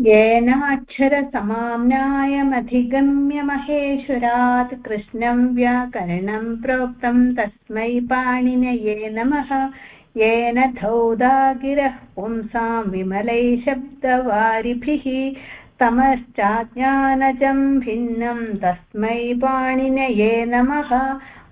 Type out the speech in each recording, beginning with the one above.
येनाक्षरसमाम्नायमधिगम्य महेश्वरात् कृष्णं व्याकरणं प्रोक्तं तस्मै पाणिनये नमः। येन धौदागिरः पुंसां विमलै शब्दवारिभिः तमश्चाज्ञानजं भिन्नं तस्मै पाणिनये नमः।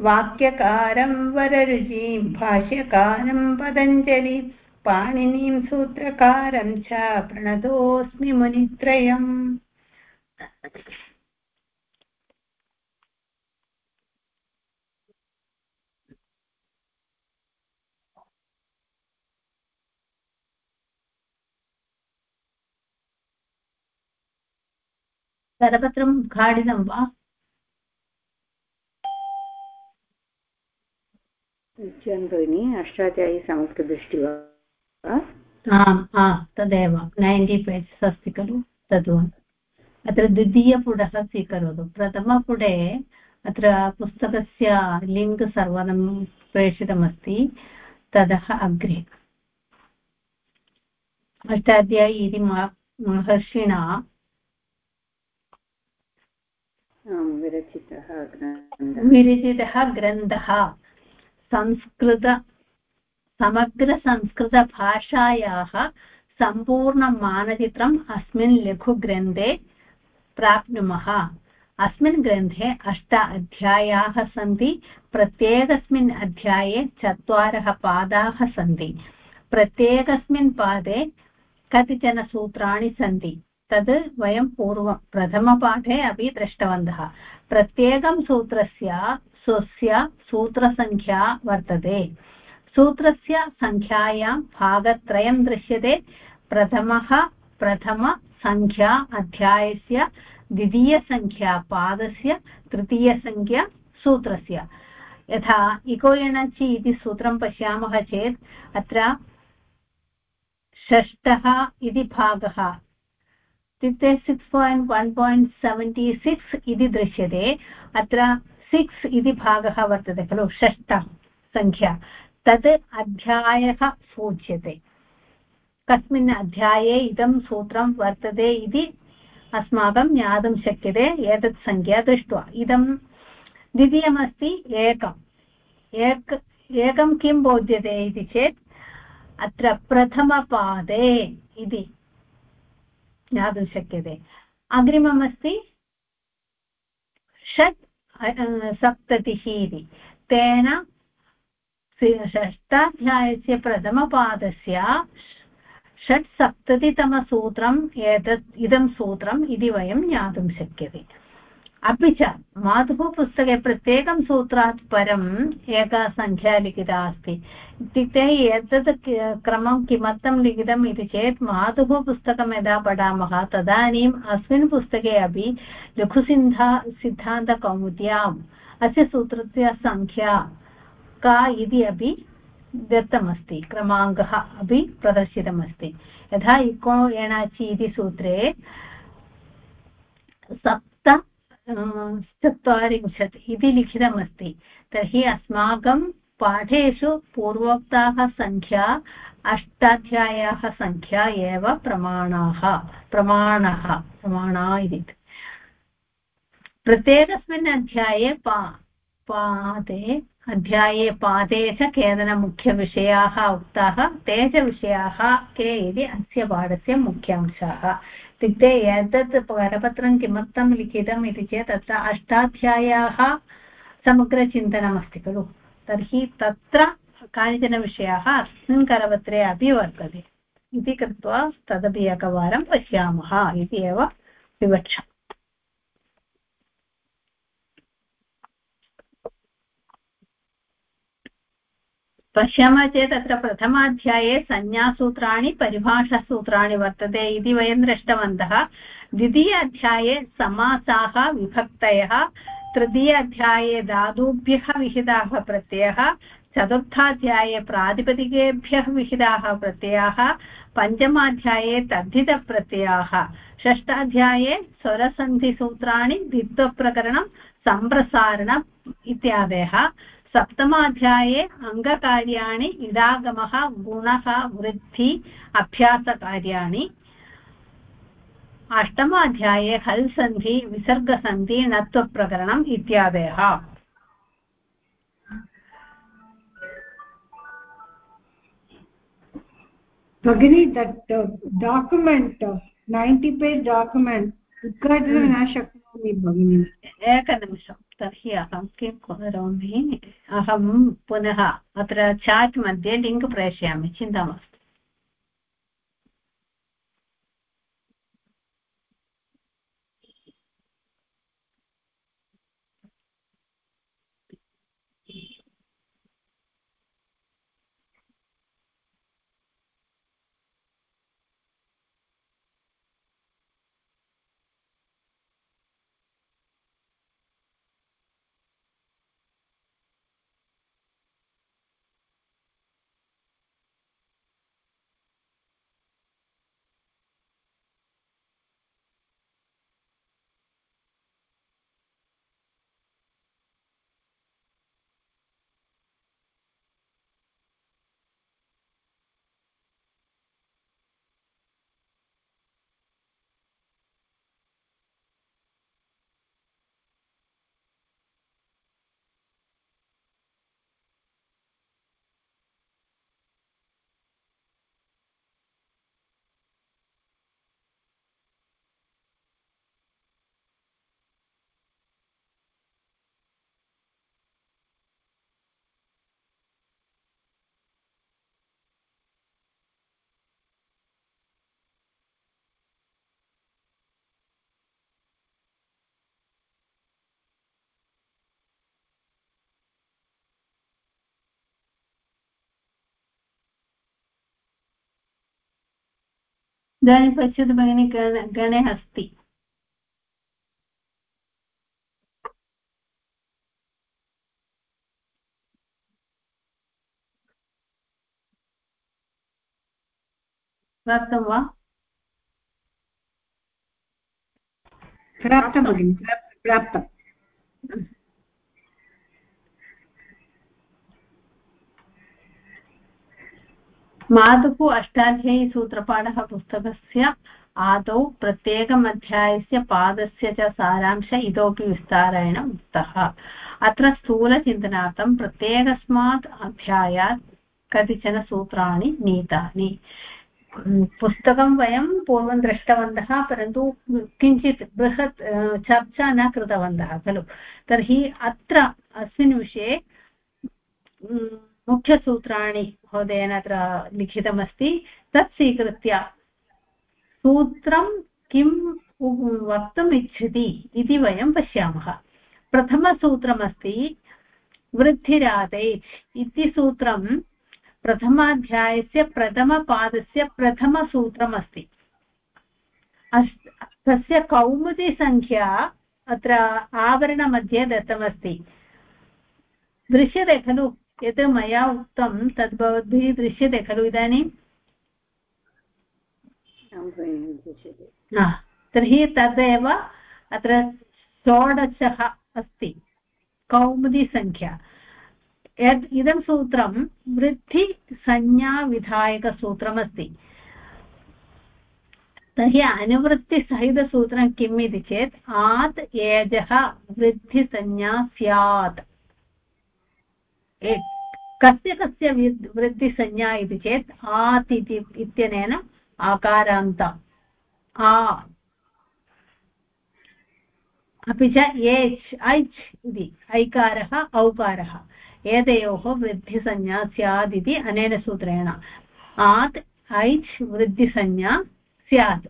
वाक्यकारं वररुचिं भाष्यकारं पतञ्जलि पाणिनीं सूत्रकारं च प्रणतोऽस्मि मुनित्रयम्। करपत्रम् उद्घाटितं वा? भगिनी अष्टाध्यायी समग्रदृष्टि वा आम् तदेव नैन्टि पेजस् अस्ति खलु तद् अत्र द्वितीयपुटः स्वीकरोतु। प्रथमपुटे अत्र पुस्तकस्य लिङ्क् सर्वं प्रेषितमस्ति ततः अग्रे। अष्टाध्यायी इति महर्षिणा। विरचितः ग्रन्थः। संस्कृत समग्रसंस्कृतभाषायाः सम्पूर्णं मानचित्रम् अस्मिन् लघुग्रन्थे प्राप्नुमः। अस्मिन् ग्रन्थे अष्ट अध्यायाः सन्ति, प्रत्येकस्मिन् अध्याये चत्वारः पादाः सन्ति। प्रत्येकस्मिन् पादे कतिचन सूत्राणि सन्ति। तद् वयं पूर्वं, प्रथमपाठे अपि दृष्टवन्तः। प्रत्येकं सूत्रस्य, स्वस्य सूत्रसङ्ख्या वर्तते। सूत्रस्य सङ्ख्यायां भागत्रयं दृश्यते। प्रथमः प्रथमसङ्ख्या अध्यायस्य द्वितीयसङ्ख्या पादस्य तृतीयसङ्ख्या सूत्रस्य। यथा, इको एणचि इति सूत्रं पश्यामः चेत्, अत्र षष्ठः इति भागः। इत्युक्ते six point one point seventy six इति दृश्यते। अत्र सिक्स् इति भागः वर्तते खलु, षष्ठ सङ्ख्या। तद् अध्यायः सूच्यते। कस्मिन् अध्याये इदं सूत्रं वर्तते इति अस्माकं ज्ञातुं शक्यते, एतत् सङ्ख्या दृष्ट्वा। इदं द्वितीयमस्ति एकम्। एक, एकं किं बोध्यते इति चेत्, अत्र प्रथमपादे इति ज्ञातुं शक्यते। अग्रिममस्ति, षट् सप्ततिः इति। तेन षष्ठाध्यायस्य प्रथमपादस्य षट्सप्ततितमसूत्रम् एतत् इदं सूत्रम् इति वयं ज्ञातुं शक्यते। अपि च मातुः पुस्तके प्रत्येकं सूत्रात् परम् एका सङ्ख्या लिखिता अस्ति। इत्युक्ते एतत् क्रमं किमर्थं लिखितम् इति चेत् मातुः पुस्तकं यदा पठामः तदानीम् अस्मिन् पुस्तके अपि लघुसिन्धा सिद्धान्तकौमुद्याम् अस्य सूत्रस्य सङ्ख्या का इति अपि दत्तमस्ति क्रमाङ्कः अपि प्रदर्शितमस्ति। यथा इको एणाचि इति सूत्रे सप्त चत्वारिंशत् इति लिखितमस्ति। तर्हि अस्माकं पाठेषु पूर्वोक्ताः सङ्ख्या अष्टाध्यायाः सङ्ख्या एव प्रमाणाः, प्रमाणः, प्रमाणा इति। प्रत्येकस्मिन् अध्याये पा पादे अध्याये पादे च केचन मुख्यविषयाः उक्ताः, ते च विषयाः के इति अस्य पाठस्य मुख्यांशाः। इत्युक्ते एतत् करपत्रं किमर्थं लिखितम् इति चेत् तत्र अष्टाध्यायाः समग्रचिन्तनमस्ति खलु। तर्हि तत्र कानिचन विषयाः अस्मिन् करपत्रे अपि वर्तते। इति कृत्वा तदपि एकवारं पश्यामः इति एव विवक्षा पश्यामः चेत् अत्र प्रथमाध्याये संज्ञासूत्राणि परिभाषासूत्राणि वर्तते इति वयं दृष्टवन्तः। द्वितीय अध्याये समासाः विभक्तयः तृतीय अध्याये धातुभ्यः विहिताः प्रत्ययः, चतुर्थाध्याये प्रातिपदिकेभ्यः विहिताः प्रत्ययाः, पञ्चमाध्याये तद्धितप्रत्ययाः, षष्ठाध्याये स्वरसन्धिसूत्राणि, द्वित्वप्रकरणं सम्प्रसारणम् इत्यादयः। सप्तमाध्याये अङ्गकार्याणि इडागमः गुणः वृद्धि अभ्यासकार्याणि। अष्टमाध्याये हल् सन्धि विसर्गसन्धि णत्वप्रकरणम् इत्यादयः। भगिनी that document ninety page document उद्घाटनं न शक्नोमि भगिनि। एकनिमिषं तर्हि अहं किं करोमि? अहं पुनः अत्र चाट् मध्ये लिङ्क् प्रेषयामि चिन्ता मास्तु। इदानीं पश्यतु भगिनि गणे अस्ति प्राप्तं वा? प्राप्तं भगिनि प्राप्तं। मातुः अष्टाध्यायीसूत्रपाठः पुस्तकस्य आदौ प्रत्येकम् अध्यायस्य पादस्य च सारांश इतोपि विस्तारेण उक्तः। अत्र स्थूलचिन्तनार्थं प्रत्येकस्मात् अध्यायात् कतिचन सूत्राणि नीतानि। पुस्तकं वयं पूर्वं दृष्टवन्तः, परन्तु किञ्चित् बृहत् चर्चा न कृतवन्तः खलु। तर्हि अत्र, अस्मिन् विषये मुख्यसूत्राणि महोदयेन अत्र लिखितमस्ति। तत् स्वीकृत्य सूत्रं किं वक्तुम् इच्छति इति वयं पश्यामः। प्रथमसूत्रमस्ति वृद्धिरादेच् इति सूत्रं प्रथमाध्यायस्य प्रथमपादस्य प्रथमसूत्रमस्ति। तस्य कौमुदीसङ्ख्या अत्र आवरणमध्ये दत्तमस्ति। दृश्यते खलु यत् मया उक्तं तद् भवद्भिः दृश्यते खलु इदानीं? तर्हि तदेव अत्र षोडशः अस्ति कौमुदीसङ्ख्या। यद् इदं सूत्रं वृद्धिसंज्ञाविधायकसूत्रमस्ति। तर्हि अनुवृत्तिसहितसूत्रं किम् इति चेत् आत् एजः वृद्धिसंज्ञा स्यात्। कस्य कस्य वृद्धिसंज्ञा इति चेत् आत् इति, इत्यनेन आकारान्त। आ। अपि च एच्, ऐच् इति, ऐकारः, औकारः। एतयोः वृद्धिसंज्ञा स्यात् इति अनेन सूत्रेण। आत्, ऐच्, वृद्धिसंज्ञा स्यात्।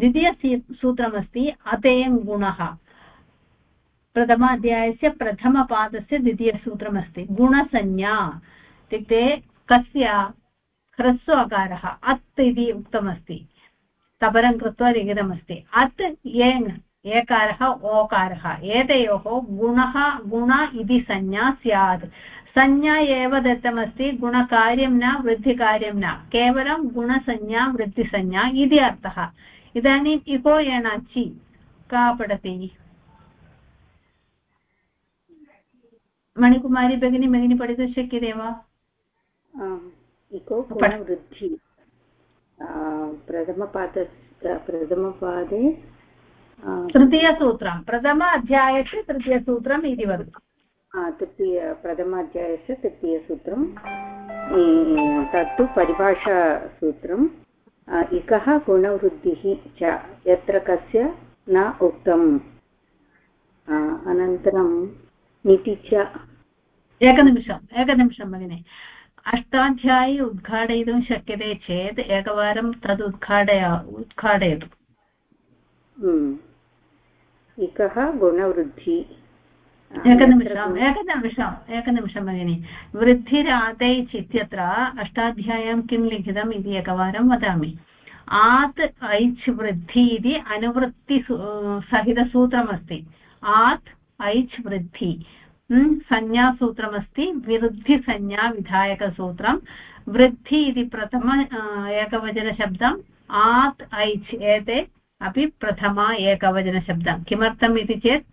द्वितीयसूत्रमस्ति अतेङ् गुणः। प्रथमाध्यायस्य प्रथमपादस्य द्वितीयसूत्रमस्ति, गुणसंज्ञा। इत्युक्ते कस्य ह्रस्व अकारः, अत् इति उक्तमस्ति। तपरं कृत्वा लिखितमस्ति, अत् एङ् एकारः, ओकारः। एतयोः गुणः, गुण इति संज्ञा स्यात्। संज्ञा एव दत्तमस्ति, गुणकार्यं न, वृद्धिकार्यं न। केवलं गुणसंज्ञा, वृद्धिसंज्ञा इति अर्थः। इदानीम् इको एणाचि का पठति? मणिकुमारी भगिनी भगिनी पठितुं शक्यते वा? इको प्रथमपाद प्रथमपादे तृतीयसूत्रं प्रथम अध्यायस्य तृतीयसूत्रम् इति वदतु। तृतीय प्रथमाध्यायस्य तृतीयसूत्रं तत्तु परिभाषासूत्रम् इकः गुणवृद्धिः च यत्र कस्य न उक्तम्। अनन्तरं निति च एकनिमिषम् एकनिमिषं भगिनि अष्टाध्यायी उद्घाटयितुं शक्यते चेत् एकवारं तद् उद्घाटय उद्घाटयतु। इकः गुणवृद्धि। एकनिमिषम् एकनिमिषम् एकनिमिषं भगिनि वृद्धिरादैच् इत्यत्र अष्टाध्याय्यां किं लिखितम् इति एकवारं वदामि। आत् ऐच् वृद्धि इति अनुवृत्ति सहितसूत्रमस्ति। आत् ऐच् वृद्धि संज्ञासूत्रमस्ति विरुद्धिसंज्ञाविधायकसूत्रं वृद्धि इति प्रथम एकवचनशब्दम्। आत् ऐच् एते अपि प्रथमा एकवचनशब्दं किमर्थम् इति चेत्,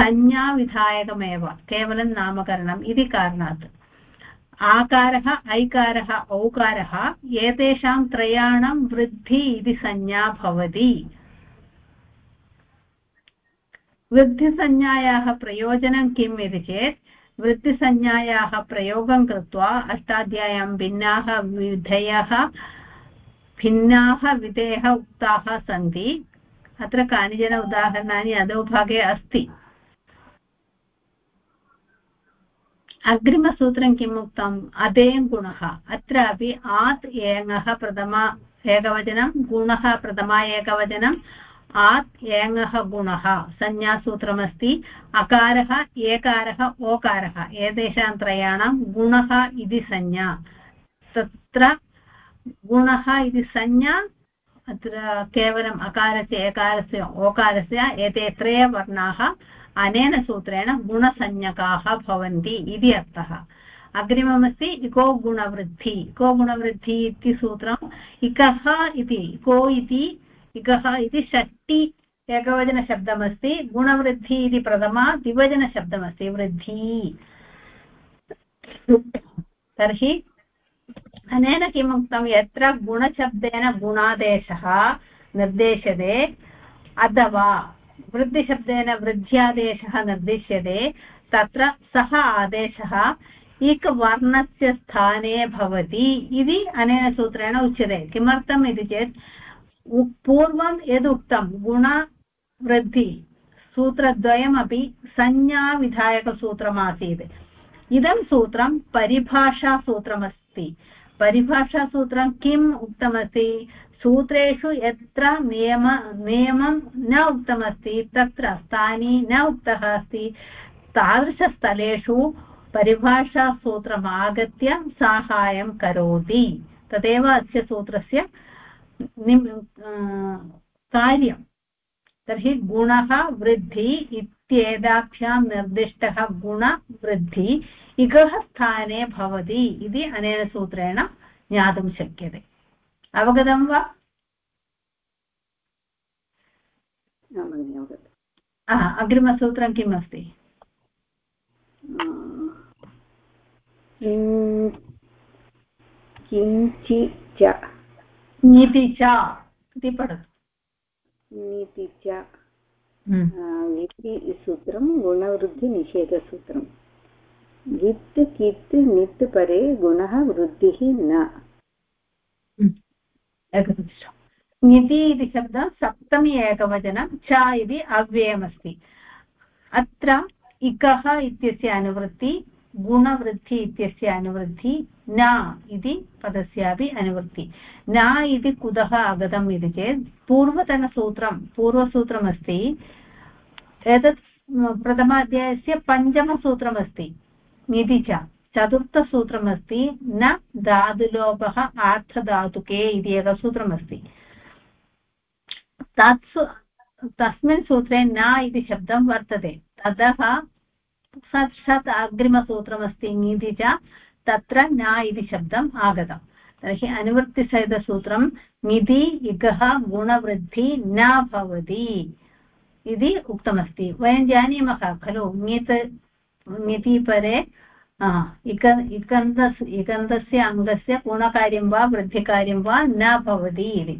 संज्ञाविधायकमेव, केवलं नामकरणम् इति कारणात्। आकारः, ऐकारः, औकारः, एतेषां त्रयाणां वृद्धि इति संज्ञा भवति। वृद्धिसंज्ञायाः प्रयोजनं किम् इति चेत्, वृद्धिसंज्ञायाः प्रयोगं कृत्वा अष्टाध्याय्यां भिन्नाः विधयः भिन्नाः विधयः उक्ताः सन्ति। अत्र कानिचन उदाहरणानि अधोभागे अस्ति। अग्रिमसूत्रं किम् उक्तम्? अदें गुणः। अत्रापि आत् एङः प्रथमा एकवचनं, गुणः प्रथमा एकवचनं आत् एङः गुणः संज्ञासूत्रमस्ति अकारः, एकारः, ओकारः, एतेषां त्रयाणां गुणः इति संज्ञा। तत्र गुणः इति संज्ञा, अत्र केवलम् अकारस्य, एकारस्य, ओकारस्य, एते त्रय अनेन सूत्रेण गुणसंज्ञकाः भवन्ति इति अर्थः। अग्रिममस्ति, इको गुणवृद्धि। इको गुणवृद्धि इति सूत्रम् इकः इति, इको इति इकः इति षष्टि एकवचनशब्दमस्ति, गुणवृद्धि इति प्रथमा द्विवचनशब्दमस्ति, वृद्धि। तर्हि अनेन किम् उक्तं? यत्र गुणशब्देन गुणादेशः निर्देश्यते, अथवा वृद्धिशब्देन वृद्ध्यादेशः निर्दिश्यते, तत्र सः आदेशः एकवर्णस्य स्थाने भवति इति अनेन सूत्रेण उच्यते। किमर्थम् इति चेत् पूर्वं यदुक्तं गुणवृद्धि, सूत्रद्वयमपि संज्ञाविधायकसूत्रमासीत्। इदं सूत्रं परिभाषासूत्रमस्ति। परिभाषासूत्रं किम् उक्तमस्ति? सूत्रेषु यत्र नियम, नियमं न उक्तमस्ति, तत्र स्थानी न उक्तः अस्ति। तादृशस्थलेषु परिभाषासूत्रम् आगत्य साहाय्यं करोति। तदेव अस्य सूत्रस्य कार्यं। तर्हि गुणः वृद्धि इत्येताभ्यां निर्दिष्टः गुणवृद्धि इगः स्थाने भवति इति अनेन सूत्रेण ज्ञातुं शक्यते। अवगतं वा? अग्रिमसूत्रं किम् अस्ति? किञ्चि च। नीति च इति पठतु नीति च इति सूत्रं. गुणवृद्धिनिषेधसूत्रं वित् कित् नित् परे गुणः वृद्धिः न. निति इति शब्दः सप्तमी एकवचनं च इति अव्ययमस्ति. अत्र इकः इत्यस्य अनुवृत्ति गुणवृद्धि इत्यस्य अनुवृद्धि न इति पदस्यापि अनुवृत्ति। न इति कुतः आगतम् इति चेत् पूर्वतनसूत्रं, पूर्वसूत्रमस्ति, एतत् प्रथमाध्यायस्य पञ्चमसूत्रमस्ति, निधि च। चतुर्थसूत्रमस्ति, न धातुलोपः आर्थधातुके इति एकं सूत्रमस्ति। तत्सु तस्मिन् सूत्रे न इति शब्दं वर्तते। ततः साक्षात् अग्रिमसूत्रमस्ति ङीति च तत्र न इति शब्दम् आगतम् तर्हि अनुवृत्तिसहितसूत्रं निधि इगः, गुणवृद्धि न भवति इति उक्तमस्ति। वयं जानीमः खलु ङित् ङिति परे इक, इकन्दस्, इकन्दस्य अङ्गस्य गुणकार्यं वा, वृद्धिकार्यं वा न भवति इति।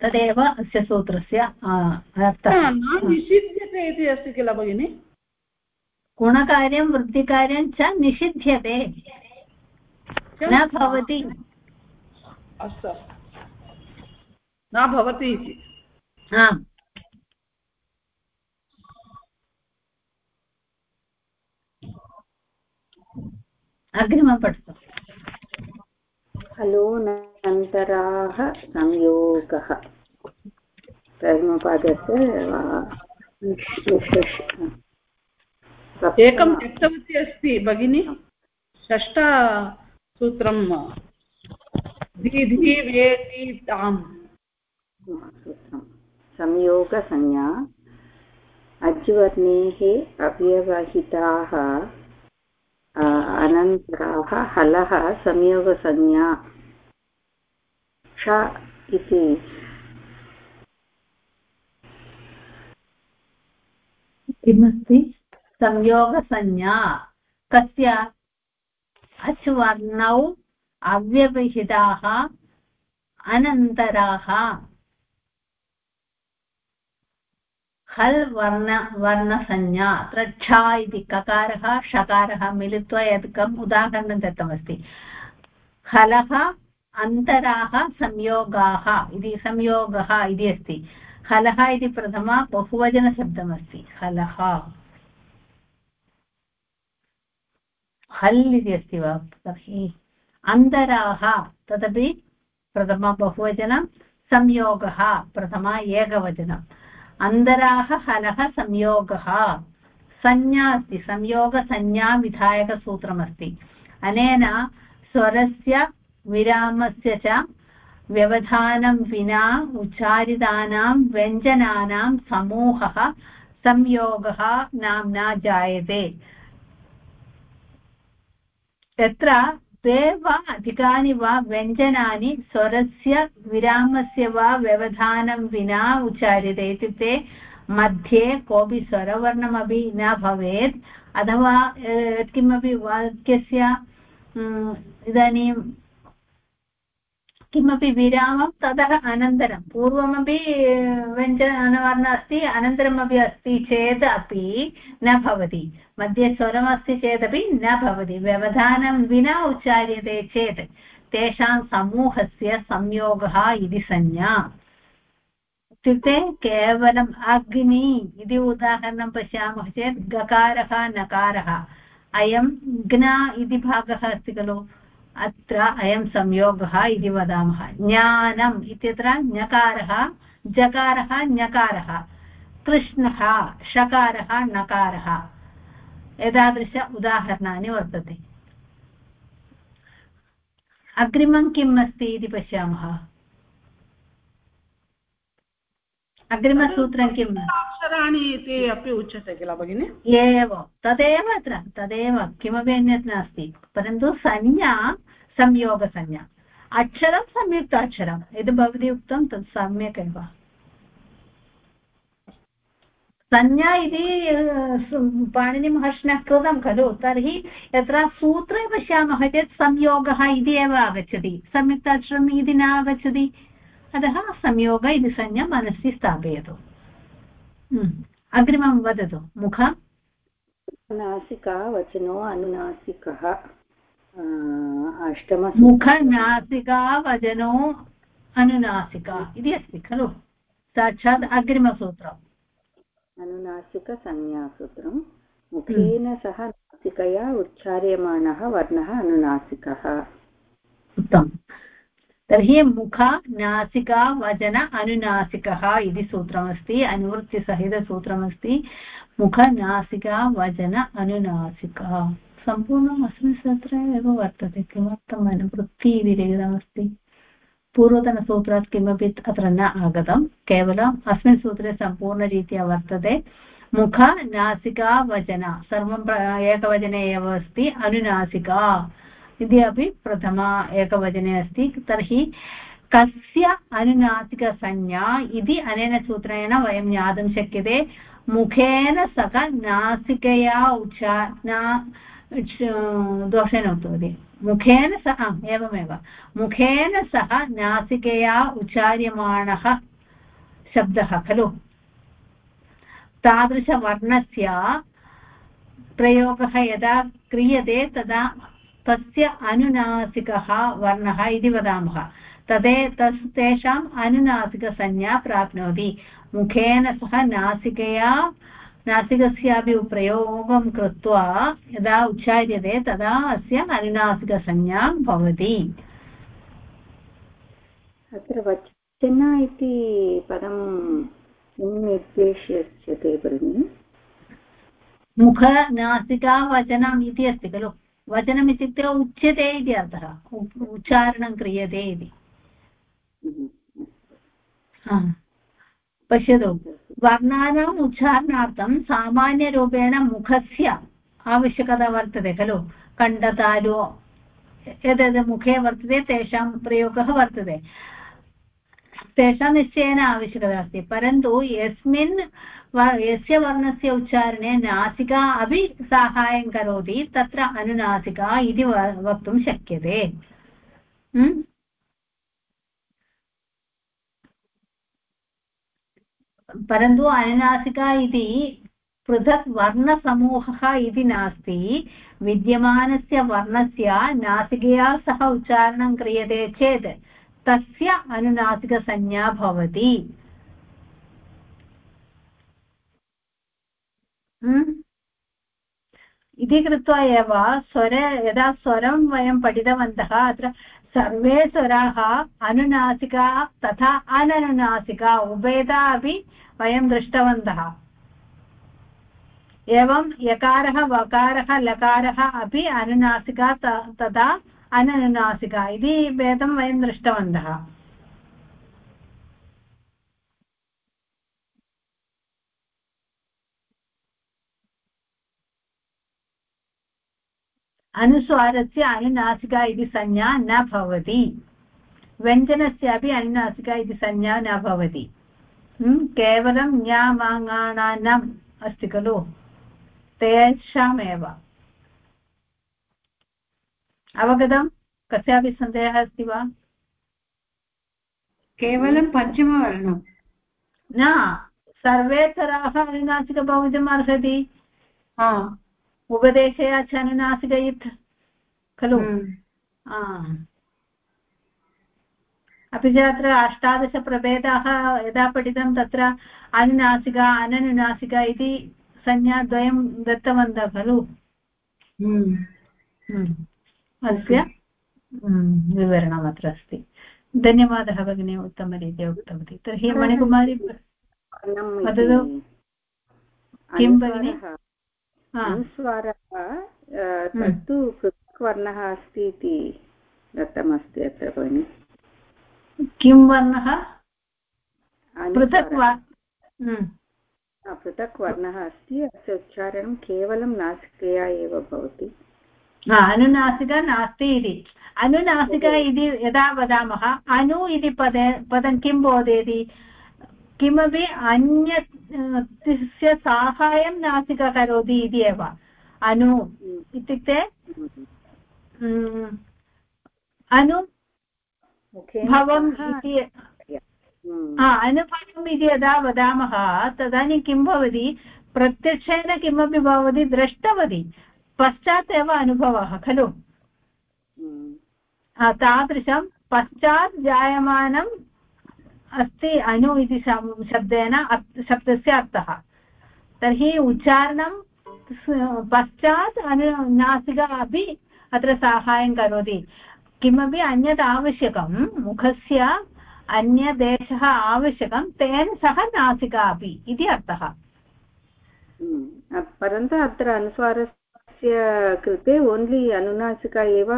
तदेव अस्य सूत्रस्य निषिध्यते इति अस्ति किल भगिनि? गुणकार्यं वृद्धिकार्यं च निषिध्यते। न भवति। अस्तु। न भवति इति। आम् अग्रिमं पठतु। हलोनन्तराः संयोगः। प्रथमपादस्य एकं त्यक्तवती अस्ति भगिनि वेति ताम् सूत्रं संयोगसंज्ञा अज्वर्णेः अव्यवहिताः अनन्तराः हलः संयोगसंज्ञा ष इति। किमस्ति? संयोगसंज्ञा। कस्य? अच् अव्यवहिताः अनन्तराः। हल् वर्ण वर्णसंज्ञा अत्र क्षा इति ककारः षकारः मिलित्वा एकम् उदाहरणं दत्तमस्ति। हलः अन्तराः संयोगाः इति, संयोगः इति अस्ति। हलः इति प्रथमा बहुवचनशब्दमस्ति। हलः हल् इति अस्ति वा? तर्हि अन्तराः तदपि प्रथमा बहुवचनं, संयोगः प्रथमा एकवचनम् अन्तराः हलः संयोगः। संज्ञा अस्ति संयोगसंज्ञाविधायकसूत्रमस्ति अनेन स्वरस्य विरामस्य च व्यवधानं विना उच्चारितानां व्यञ्जनानां समूहः संयोगः नाम्ना जायते। तत्र द्वे वा अधिकानि वा व्यञ्जनानि स्वरस्य विरामस्य वा व्यवधानं विना उच्चार्यते इत्युक्ते मध्ये कोऽपि स्वरवर्णमपि न भवेत्। अथवा किमपि वाक्यस्य इदानीं किमपि विरामं ततः अनन्तरं। पूर्वमपि व्यञ्जनवर्ण अस्ति अनन्तरमपि अस्ति चेत् अपि न भवति। मध्ये स्वरमस्ति चेदपि न भवति। व्यवधानं विना उच्चार्यते चेत् तेषां समूहस्य संयोगः इति संज्ञा। इत्युक्ते केवलम् अग्नि इति उदाहरणं पश्यामः चेत् गकारः, नकारः। अयं ज्ञ इति भागः अस्ति खलु। अत्र अयं संयोगः इति वदामः। ज्ञानम् इत्यत्र ञकारः जकारः ञकारः। कृष्णः षकारः नकारः एतादृश उदाहरणानि वर्तते। अग्रिमं किम् अस्ति इति पश्यामः? अग्रिमसूत्रं किम् अक्षराणि इति अपि उच्यते किल भगिनि? एव। तदेव अत्र तदेव। किमपि अन्यत् नास्ति। परन्तु संज्ञा संयोगसंज्ञा। अक्षरं संयुक्ताक्षरम् यद् भवती उक्तं तत् सम्यक् एव। संज्ञा इति पाणिनिमहर्षिणः कृतं खलु। तर्हि यत्र सूत्रे पश्यामः चेत् संयोगः इति एव आगच्छति। संयुक्ताक्षरम् इति न आगच्छति। अतः संयोग इति संज्ञा मनसि स्थापयतु। अग्रिमं वदतु। मुख नासिका वचनो अनुनासिकः। अष्टम मुखनासिका वचनो अनुनासिका। इति अस्ति खलु? साक्षात् अग्रिमसूत्रम्। अनुनासिकसंज्ञासूत्रं मुखेन सह नासिकया उच्चार्यमाणः वर्णः अनुनासिकः। उत्तमम्। तर्हि मुख नासिका वचन अनुनासिकः इति सूत्रमस्ति। अनुवृत्तिसहितसूत्रमस्ति। मुख नासिका वचन अनुनासिका। सम्पूर्णम् अस्मिन् सूत्रे एव वर्तते किमर्थम् अनुवृत्ति इति लिखितमस्ति पूर्वतनसूत्रात् किमपि अत्र न आगतं केवलम् अस्मिन् सूत्रे सम्पूर्णरीत्या वर्तते। मुख नासिका वचन, सर्वं एकवचने एव अस्ति, अनुनासिका इति अपि प्रथमा एकवचने अस्ति। तर्हि कस्य अनुनासिकसंज्ञा इति अनेन सूत्रेण वयं ज्ञातुं शक्यते। मुखेन सह नासिकया उच्चा दोषेण उक्तवती मुखेन सह एवमेव मुखेन सह नासिकया उच्चार्यमाणः शब्दः खलु तादृशवर्णस्य प्रयोगः यदा क्रियते तदा तस्य अनुनासिकः वर्णः इति वदामः तदे तस् तेषाम् अनुनासिकसंज्ञा प्राप्नोति मुखेन सह नासिकया नासिकस्यापि प्रयोगं कृत्वा यदा उच्चार्यते तदा अस्य अनुनासिकसंज्ञा भवति। अत्र वचन इति पदं किं निर्देश्यते भगिनि? मुखनासिका वचनम् इति अस्ति खलु। वचनम् इत्युक्ते उच्यते इति अर्थः। उ- उच्चारणं क्रियते इति। हा। पश्यतु। वर्णानाम् उच्चारणार्थं सामान्यरूपेण मुखस्य आवश्यकता वर्तते, खलु? कण्ठतालु यद्यद् मुखे वर्तते, तेषां प्रयोगः वर्तते। तेषां निश्चयेन आवश्यकता अस्ति। परन्तु यस्मिन् यस्य वर्णस्य उच्चारणे नासिका अपि साहाय्यं करोति, तत्र अनुनासिका इति वक्तुं शक्यते। परन्तु अनुनासिका इति पृथक् वर्णसमूहः इति नास्ति विद्यमानस्य वर्णस्य नासिकया सह उच्चारणं क्रियते चेत् तस्य अनुनासिकसंज्ञा भवति हम्म? इति कृत्वा एव स्वर, यदा स्वरं वयं पठितवन्तः, अत्र सर्वे स्वराः अनुनासिका तथा अननुनासिका उभयता अपि वयं दृष्टवन्तः। एवं यकारः, वकारः, लकारः अपि अनुनासिका तथा अननुनासिका इति भेदं वयं दृष्टवन्तः। अनुस्वारस्य अनुनासिका इति संज्ञा न भवति। व्यञ्जनस्यापि अनुनासिका इति संज्ञा न भवति। केवलं ञामाङाणानम् अस्ति खलु? तेषामेव। अवगतं? कस्यापि सन्देहः अस्ति वा? केवलं पञ्चमवर्णं न सर्वे तराः अनुनासिक भवितुम् अर्हति। हा। उपदेशे च अनुनासिकयुत् खलु? हम्म। अपि च अत्र अष्टादशप्रभेदाः यदा पठितं तत्र अनुनासिका अननुनासिका इति संज्ञाद्वयं दत्तवन्तः खलु हम्म। हम्म। अस्य हम्म, विवरणम् अत्र अस्ति धन्यवादः भगिनी उत्तमरीत्या उक्तवती तर्हि मणिकुमारी वदतु। किं भगिनि? अनुस्वारः तत्तु पृथक् वर्णः अस्ति इति दत्तमस्ति अत्र भगिनि किं वर्णः? पृथक् हम्म, पृथक् वर्णः अस्ति अस्य उच्चारणं केवलं नासिकया एव भवति। अनुनासिका नास्ति इति। अनुनासिका इति यदा वदामः अनु इति पदे पदं किं बोधयति? किमपि अन्यत् अ, साहाय्यं नासिका करोति इति एव। अनु इत्युक्ते mm, अनु मुखेन भवम् इति अनुभवम् इति यदा वदामः तदानीं किं भवति? प्रत्यक्षेन किमपि भवति दृष्टवती पश्चात् एव अनुभवः खलु? तादृशं पश्चात् जायमानम् अस्ति अनु इति शब्देन अर्थ- शब्दस्य अर्थः। तर्हि उच्चारणं पश्चात् अनु नासिका अपि अत्र साहाय्यं करोति। किमपि अन्यत् आवश्यकं मुखस्य अन्यदेशः आवश्यकं तेन सह नासिका अपि इति अर्थः हम्म। परन्तु अत्र अनुस्वारस्य कृते ओन्लि अनुनासिका एव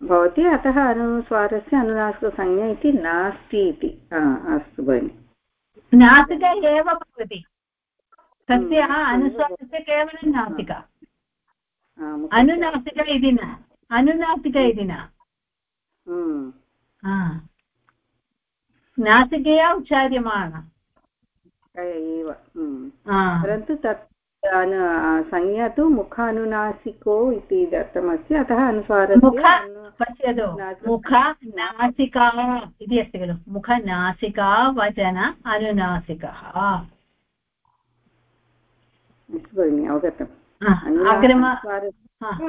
भवति अतः अनुस्वारस्य अनुनासिकसंज्ञा इति नास्ति इति अस्तु भगिनि नासिका एव भवति तस्य हम्म, अनुस्वारस्य केवलं नासिका अनुनासिका इति न अनुनासिका इति न। नासिकया उच्चार्यमाण एव। परन्तु तत् संज्ञा तु मुखानुनासिको इति दत्तमस्ति अतः अनुस्वारस्य मुख अनु- पश्यतु नासिका। मुख नासिका इति अस्ति खलु मुखनासिका वचन अनुनासिकः भगिनि अवगतम् अग्रिम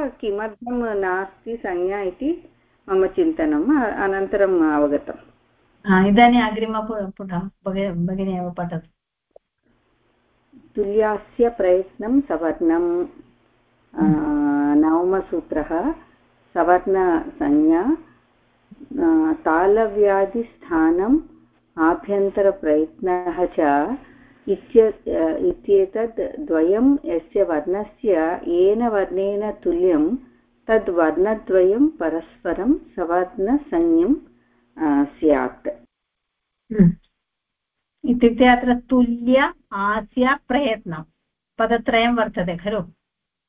किमर्थं नास्ति संज्ञा इति मम चिन्तनम् अनन्तरम् अवगतम्। इदानीम् अग्रिम पु- पुटं भगि- भगिनी एव पठतु। तुल्यास्य प्रयत्नं सवर्णं नवमसूत्रः सवर्णसंज्ञा। तालव्याधिस्थानम् आभ्यन्तरप्रयत्नः च इत्येतद् द्वयं यस्य वर्णस्य येन वर्णेन तुल्यं तद् वर्णद्वयं परस्परं सवर्णसंज्ञं स्यात्। हम्म। इत्युक्ते अत्र तुल्य, आस्य, प्रयत्नं। पदत्रयं वर्तते, खलु?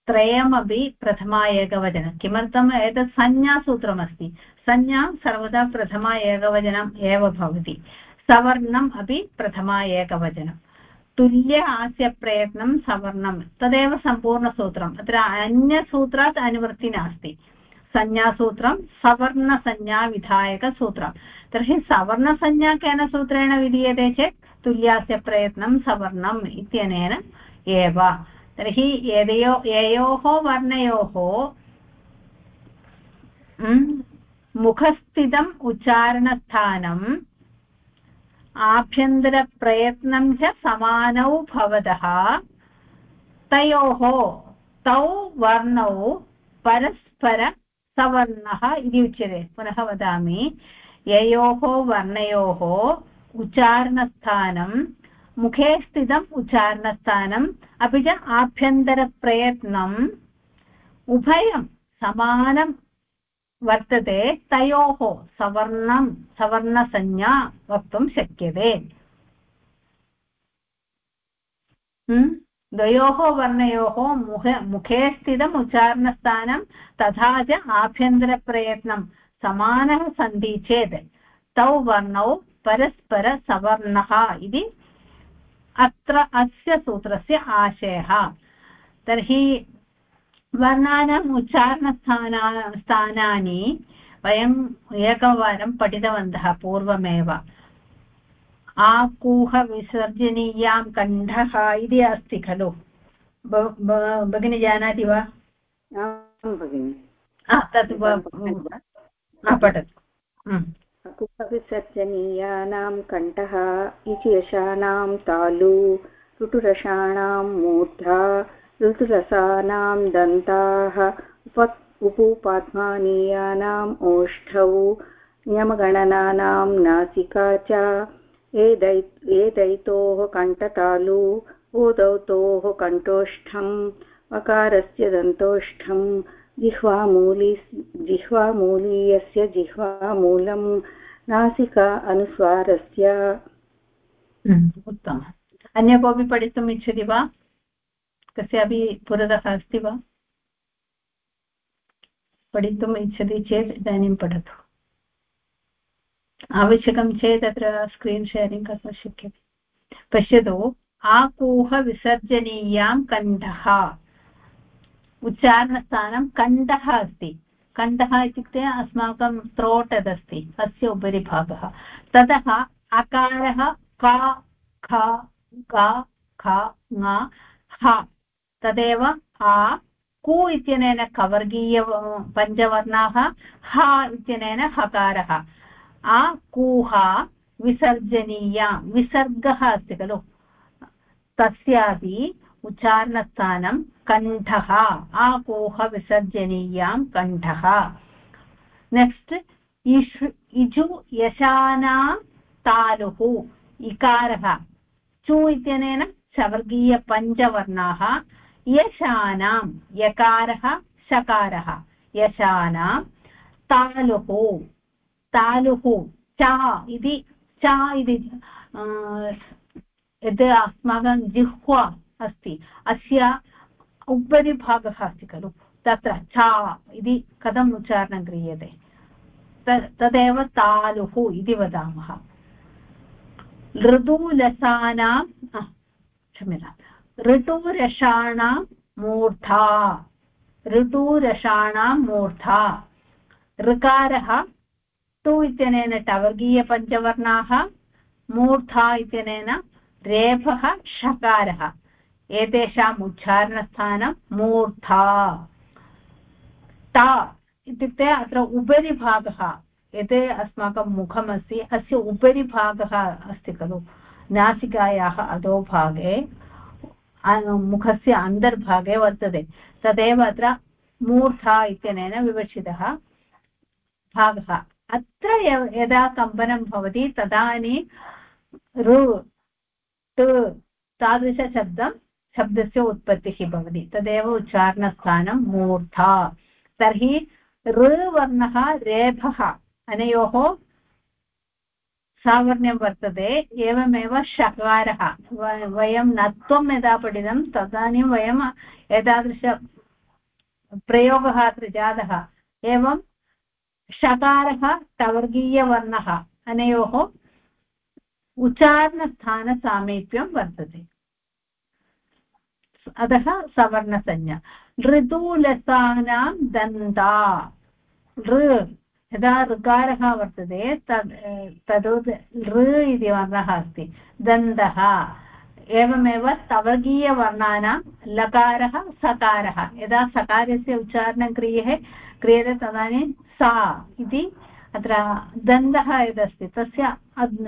त्रयमपि प्रथमा एकवचनं। किमर्थम्? एतत् संज्ञासूत्रमस्ति। संज्ञा सर्वदा प्रथमा एकवचनम् एव भवति। सवर्णम् अपि प्रथमा एकवचनं तुल्य आस्य प्रयत्नं सवर्णं तदेव सम्पूर्णसूत्रम् अत्र अन्यसूत्रात् अनुवृत्ति नास्ति संज्ञासूत्रं सवर्णसंज्ञाविधायकसूत्रं तर्हि सवर्णसंज्ञा केन सूत्रेण विधीयते चेत् तुल्यास्य प्रयत्नं सवर्णम् इत्यनेन एव तर्हि यदयो ययोः वर्णयोः मुखस्थितम् उच्चारणस्थानम् आभ्यन्तरप्रयत्नं च समानौ भवतः। तयोः तौ वर्णौ परस्परसवर्णः इति उच्यते। पुनः वदामि, ययोः वर्णयोः उच्चारणस्थानं, मुखे स्थितम् उच्चारणस्थानम् अपि च आभ्यन्तरप्रयत्नम् उभयं समानं वर्तते, तयोः सवर्णं, सवर्णसंज्ञा वक्तुं शक्यते हम्म? द्वयोः वर्णयोः मुख, मुखे स्थितम् उच्चारणस्थानं तथा च आभ्यन्तरप्रयत्नं समानः सन्ति चेत् तौ वर्णौ परस्परसवर्णः इति अत्र अस्य सूत्रस्य आशयः तर्हि वर्णानाम् उच्चारणस्थाना स्थानानि वयम् एकवारं पठितवन्तः पूर्वमेव। आकूहविसर्जनीयां कण्ठः इति अस्ति खलु। भगिनी जानाति वा? भगिनि। तत् पठतु। हम्म। कुपविसर्जनीयानां कण्ठः इचयशानां तालु ऋटुरसाणां मूर्धा ऋतुरसानां दन्ताः उप उपूपात्मानीयानाम् ओष्ठौ नियमगणनानां नासिका च एदै एदैतोः कण्ठतालु ओदौतोः कण्ठोष्ठं वकारस्य दन्तोष्ठं जिह्वामूली जिह्वामूलीयस्य जिह्वामूलं नासिका अनुस्वारस्य। हम्म, उत्तमम्। अन्य कोऽपि पठितुम् इच्छति वा? कस्यापि पुरतः अस्ति वा पठितुम् इच्छति चेत् इदानीं पठतु आवश्यकं चेत् अत्र स्क्रीन् शेरिङ्ग् कर्तुं शक्यते पश्यतु आकूहविसर्जनीयां कण्ठः उच्चारणस्थानं कण्ठः अस्ति कण्ठः इत्युक्ते अस्माकं त्रोट् यदस्ति तस्य उपरि भागः ततः अकारः क ख ग ख ङ ह तदेव आ कु इत्यनेन कवर्गीय पञ्चवर्णाः, ह इत्यनेन हकारः। आ, कूह, विसर्जनीया, विसर्गः अस्ति खलु। तस्यापि उच्चारणस्थानं कण्ठः। आकोह विसर्जनीयां कण्ठः। नेक्स्ट्, इष्, इजु, यशाना तालुः, इकारः। चु इत्यनेन सवर्गीयपञ्चवर्णाः यशानां, यकारः शकारः यशानां तालुः तालुः च इति च इति यद् अस्माकं जिह्वा अस्ति, अस्य उपरि भागः अस्ति खलु। तत्र च इति कथम् उच्चारणं क्रियते? तदेव तालुः इति वदामः। ऋदुलसानां क्षम्यतां ऋटुरषाणां मूर्धा। ऋटुरषाणां मूर्धा। ऋकारः टु इत्यनेन टवर्गीयपञ्चवर्णाः, मूर्धा इत्यनेन रेफः षकारः। एतेषाम् उच्चारणस्थानं मूर्धा। ता इत्युक्ते अत्र उपरि भागः यत् अस्माकं मुखमस्ति, अस्य उपरि भागः अस्ति खलु। नासिकायाः अधोभागे मुखस्य अन्तर्भागे वर्तते। तदेव अत्र मूर्धा इत्यनेन विवक्षितः भागः। अत्र यदा कम्पनं भवति, तदानीं ऋ ट, तादृशशब्दं, शब्दस्य उत्पत्तिः भवति। तदेव उच्चारणस्थानं मूर्धा। तर्हि ऋवर्णः रेफः अनयोः सावर्ण्यं वर्तते, एवमेव षकारः वयं नत्वं यदा पठितं, तदानीं वयम् एतादृश प्रयोगः अत्र जातः। एवं षकारः टवर्गीयवर्णः अनयोः उच्चारणस्थानसामीप्यं वर्तते। अतः सवर्णसंज्ञा। ऋतुलसानां दन्ता। ऋ। यदा ऋकारः वर्तते, तद् तद् ऋ इति वर्णः अस्ति। दन्तः। एवमेव तवर्गीयवर्णानां लकारः, सकारः। यदा सकारस्य उच्चारणं क्रियते क्रियते तदानीं सा इति अत्र दन्तः यदस्ति, तस्य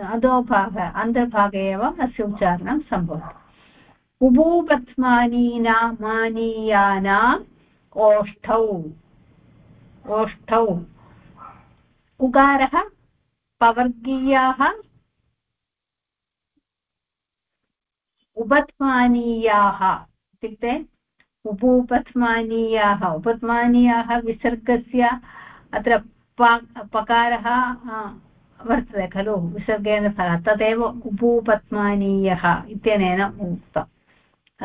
अधोभागः, अन्तर्भागे एव अस्य उच्चारणं सम्भवति। उभूपत्मानीना मानीयानाम् ओष्ठौ। ओष्ठौ। उकारः पवर्गीयाः उपत्मानीयाः इत्युक्ते उपूपत्मानीयाः उपत्मानीयाः विसर्गस्य अत्र पकारः वर्तते खलु विसर्गेण सह, तदेव उपूपत्मानीयः इत्यनेन उक्तम्।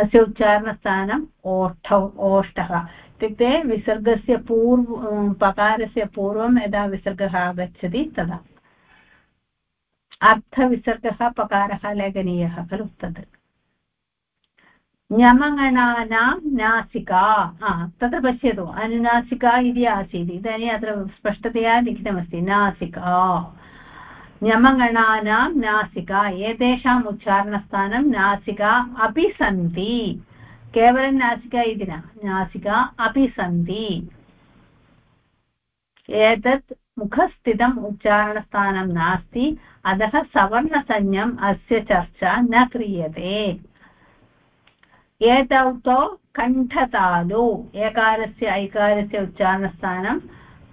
अस्य उच्चारणस्थानम् ओष्ठौ, ओष्ठः। इत्युक्ते विसर्गस्य पूर्व पकारस्य पूर्वं यदा विसर्गः आगच्छति तदा। अर्थविसर्गः, पकारः लेखनीयः खलु तद्। ञमगणानां नासिका तत्र पश्यतु। अनुनासिका इति आसीत्। इदानीम् अत्र स्पष्टतया लिखितमस्ति, नासिका। ञमगणानां नासिका, एतेषाम् उच्चारणस्थानं नासिका अपि सन्ति। केवलं नासिका इति न, नासिका अपि सन्ति। एतत् मुखस्थितम् उच्चारणस्थानं नास्ति, अतः सवर्णसंज्ञम् अस्य चर्चा न क्रियते। एतौ तौ कण्ठतालु, एकारस्य ऐकारस्य उच्चारणस्थानं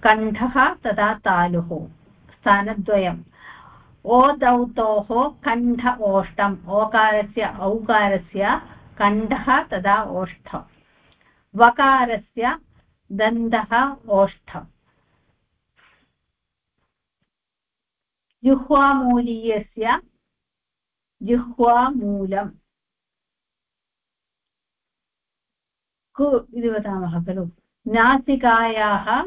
कण्ठः तथा तालुः, स्थानद्वयम्। ओदौतोः कण्ठ ओष्टम् ओकारस्य औकारस्य कण्ठः तदा ओष्ठ वकारस्य दन्तः ओष्ठ जुह्वामूलीयस्य जुह्वामूलम्। कु, इति वदामः खलु। नासिकायाः,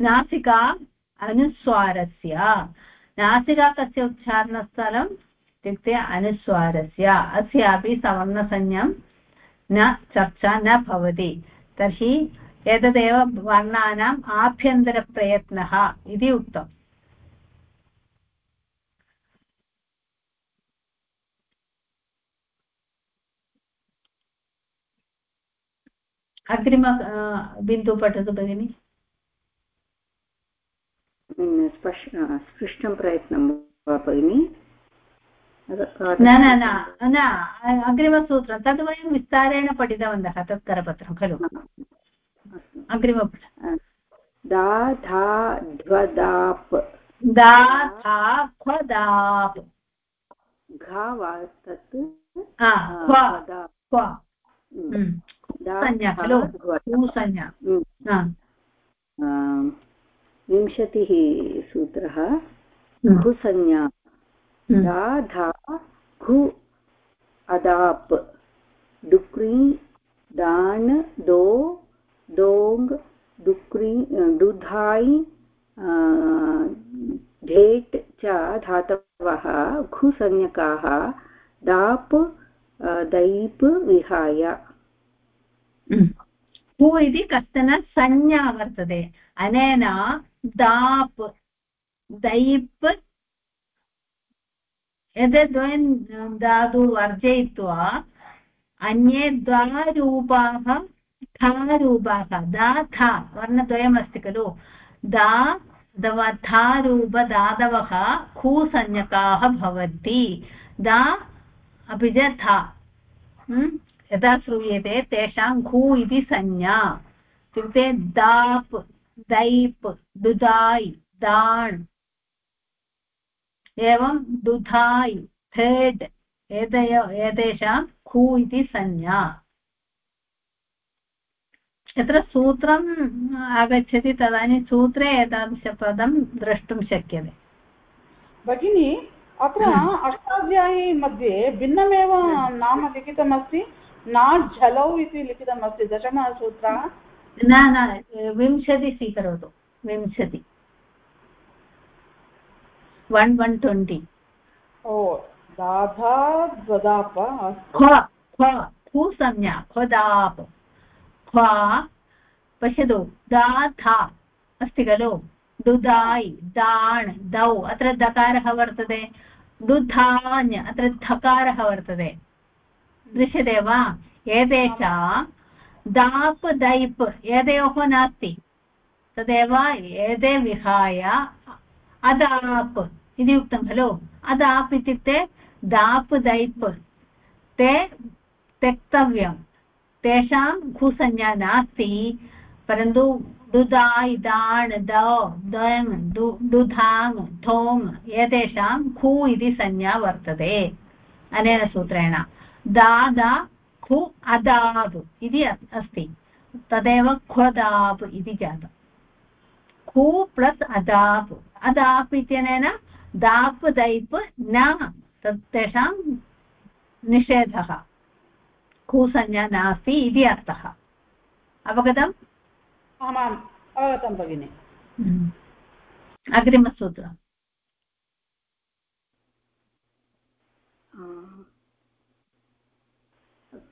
नासिका अनुस्वारस्य। नासिका कस्य उच्चारणस्थलम् इत्युक्ते अनुस्वारस्य। अस्यापि सवर्णसंज्ञं न चर्चा न भवति। तर्हि एतदेव वर्णानाम् आभ्यन्तरप्रयत्नः इति उक्तम्। अग्रिम बिन्दु पठतु भगिनि। स्पृष्टं प्रयत्नं वा भगिनि? न न न अग्रिमसूत्रं तद् वयं विस्तारेण पठितवन्तः तत् करपत्रं खलु? अग्रिम दा धा ध्वदाप् दा धा ध्वदाप् घा वा तत्? संज्ञा खलु? संज्ञा? विंशतिः सूत्रः। घुसंज्ञा दा धा घु अदाप्। डुक्री दान् दो दोङ् डुक्री दुधाय् ढेट् च धातवः घुसंज्ञकाः दाप् दैप् विहाय। हु इति कश्चन संज्ञा वर्तते। अनेन दाप् दैप् एतद्वयं धातु वर्जयित्वा अन्ये द्वारूपाः, धारूपाः दा था वर्णद्वयमस्ति खलु? दा अथवा धारूपधातवः खूसंज्ञकाः भवन्ति। दा अपि च था यदा श्रूयते, तेषां घू इति संज्ञा। इत्युक्ते दाप्, दैप् दुदाय् दाण्। एवं दुधाय् थेड् एतयो एतेषां खु इति संज्ञा। यत्र सूत्रम् आगच्छति तदानीं सूत्रे एतादृशपदं द्रष्टुं शक्यते। भगिनी अत्र अष्टाध्यायी मध्ये भिन्नमेव नाम लिखितमस्ति नाट् झलौ इति लिखितमस्ति दशमसूत्रः। न न विंशति स्वीकरोतु विंशति। वन् वन् ट्वेण्टि ओ दाधा ख्व खु संज्ञा ख्वदाप् ख्वा पश्यतु दा अस्ति खलु? दुदाय् दाण् दौ अत्र दकारः वर्तते। दुधान्य अत्र धकारः वर्तते। दृश्यते वा? एतेषां दाप् दैप् एतयोः नास्ति। तदेव एते विहाय अदाप्। इति उक्तं खलु अदाप् इत्युक्ते दाप् दैप् ते त्यक्तव्यं तेषां भूसंज्ञा नास्ति परन्तु दुदाय् दाण् दङ् दुधाङ् धोङ् एतेषां खु इति संज्ञा वर्तते अनेन सूत्रेण दादा खु अदाब् इति अस्ति तदेव ख्वदाब् इति जातम् खु प्लस् अदाप् अदाप् इत्यनेन दाप् दैप् न तत् तेषां निषेधः। कुसंज्ञा नास्ति इति अर्थः। अवगतम् आमाम् अवगतं भगिनि। अग्रिमसूत्रम्।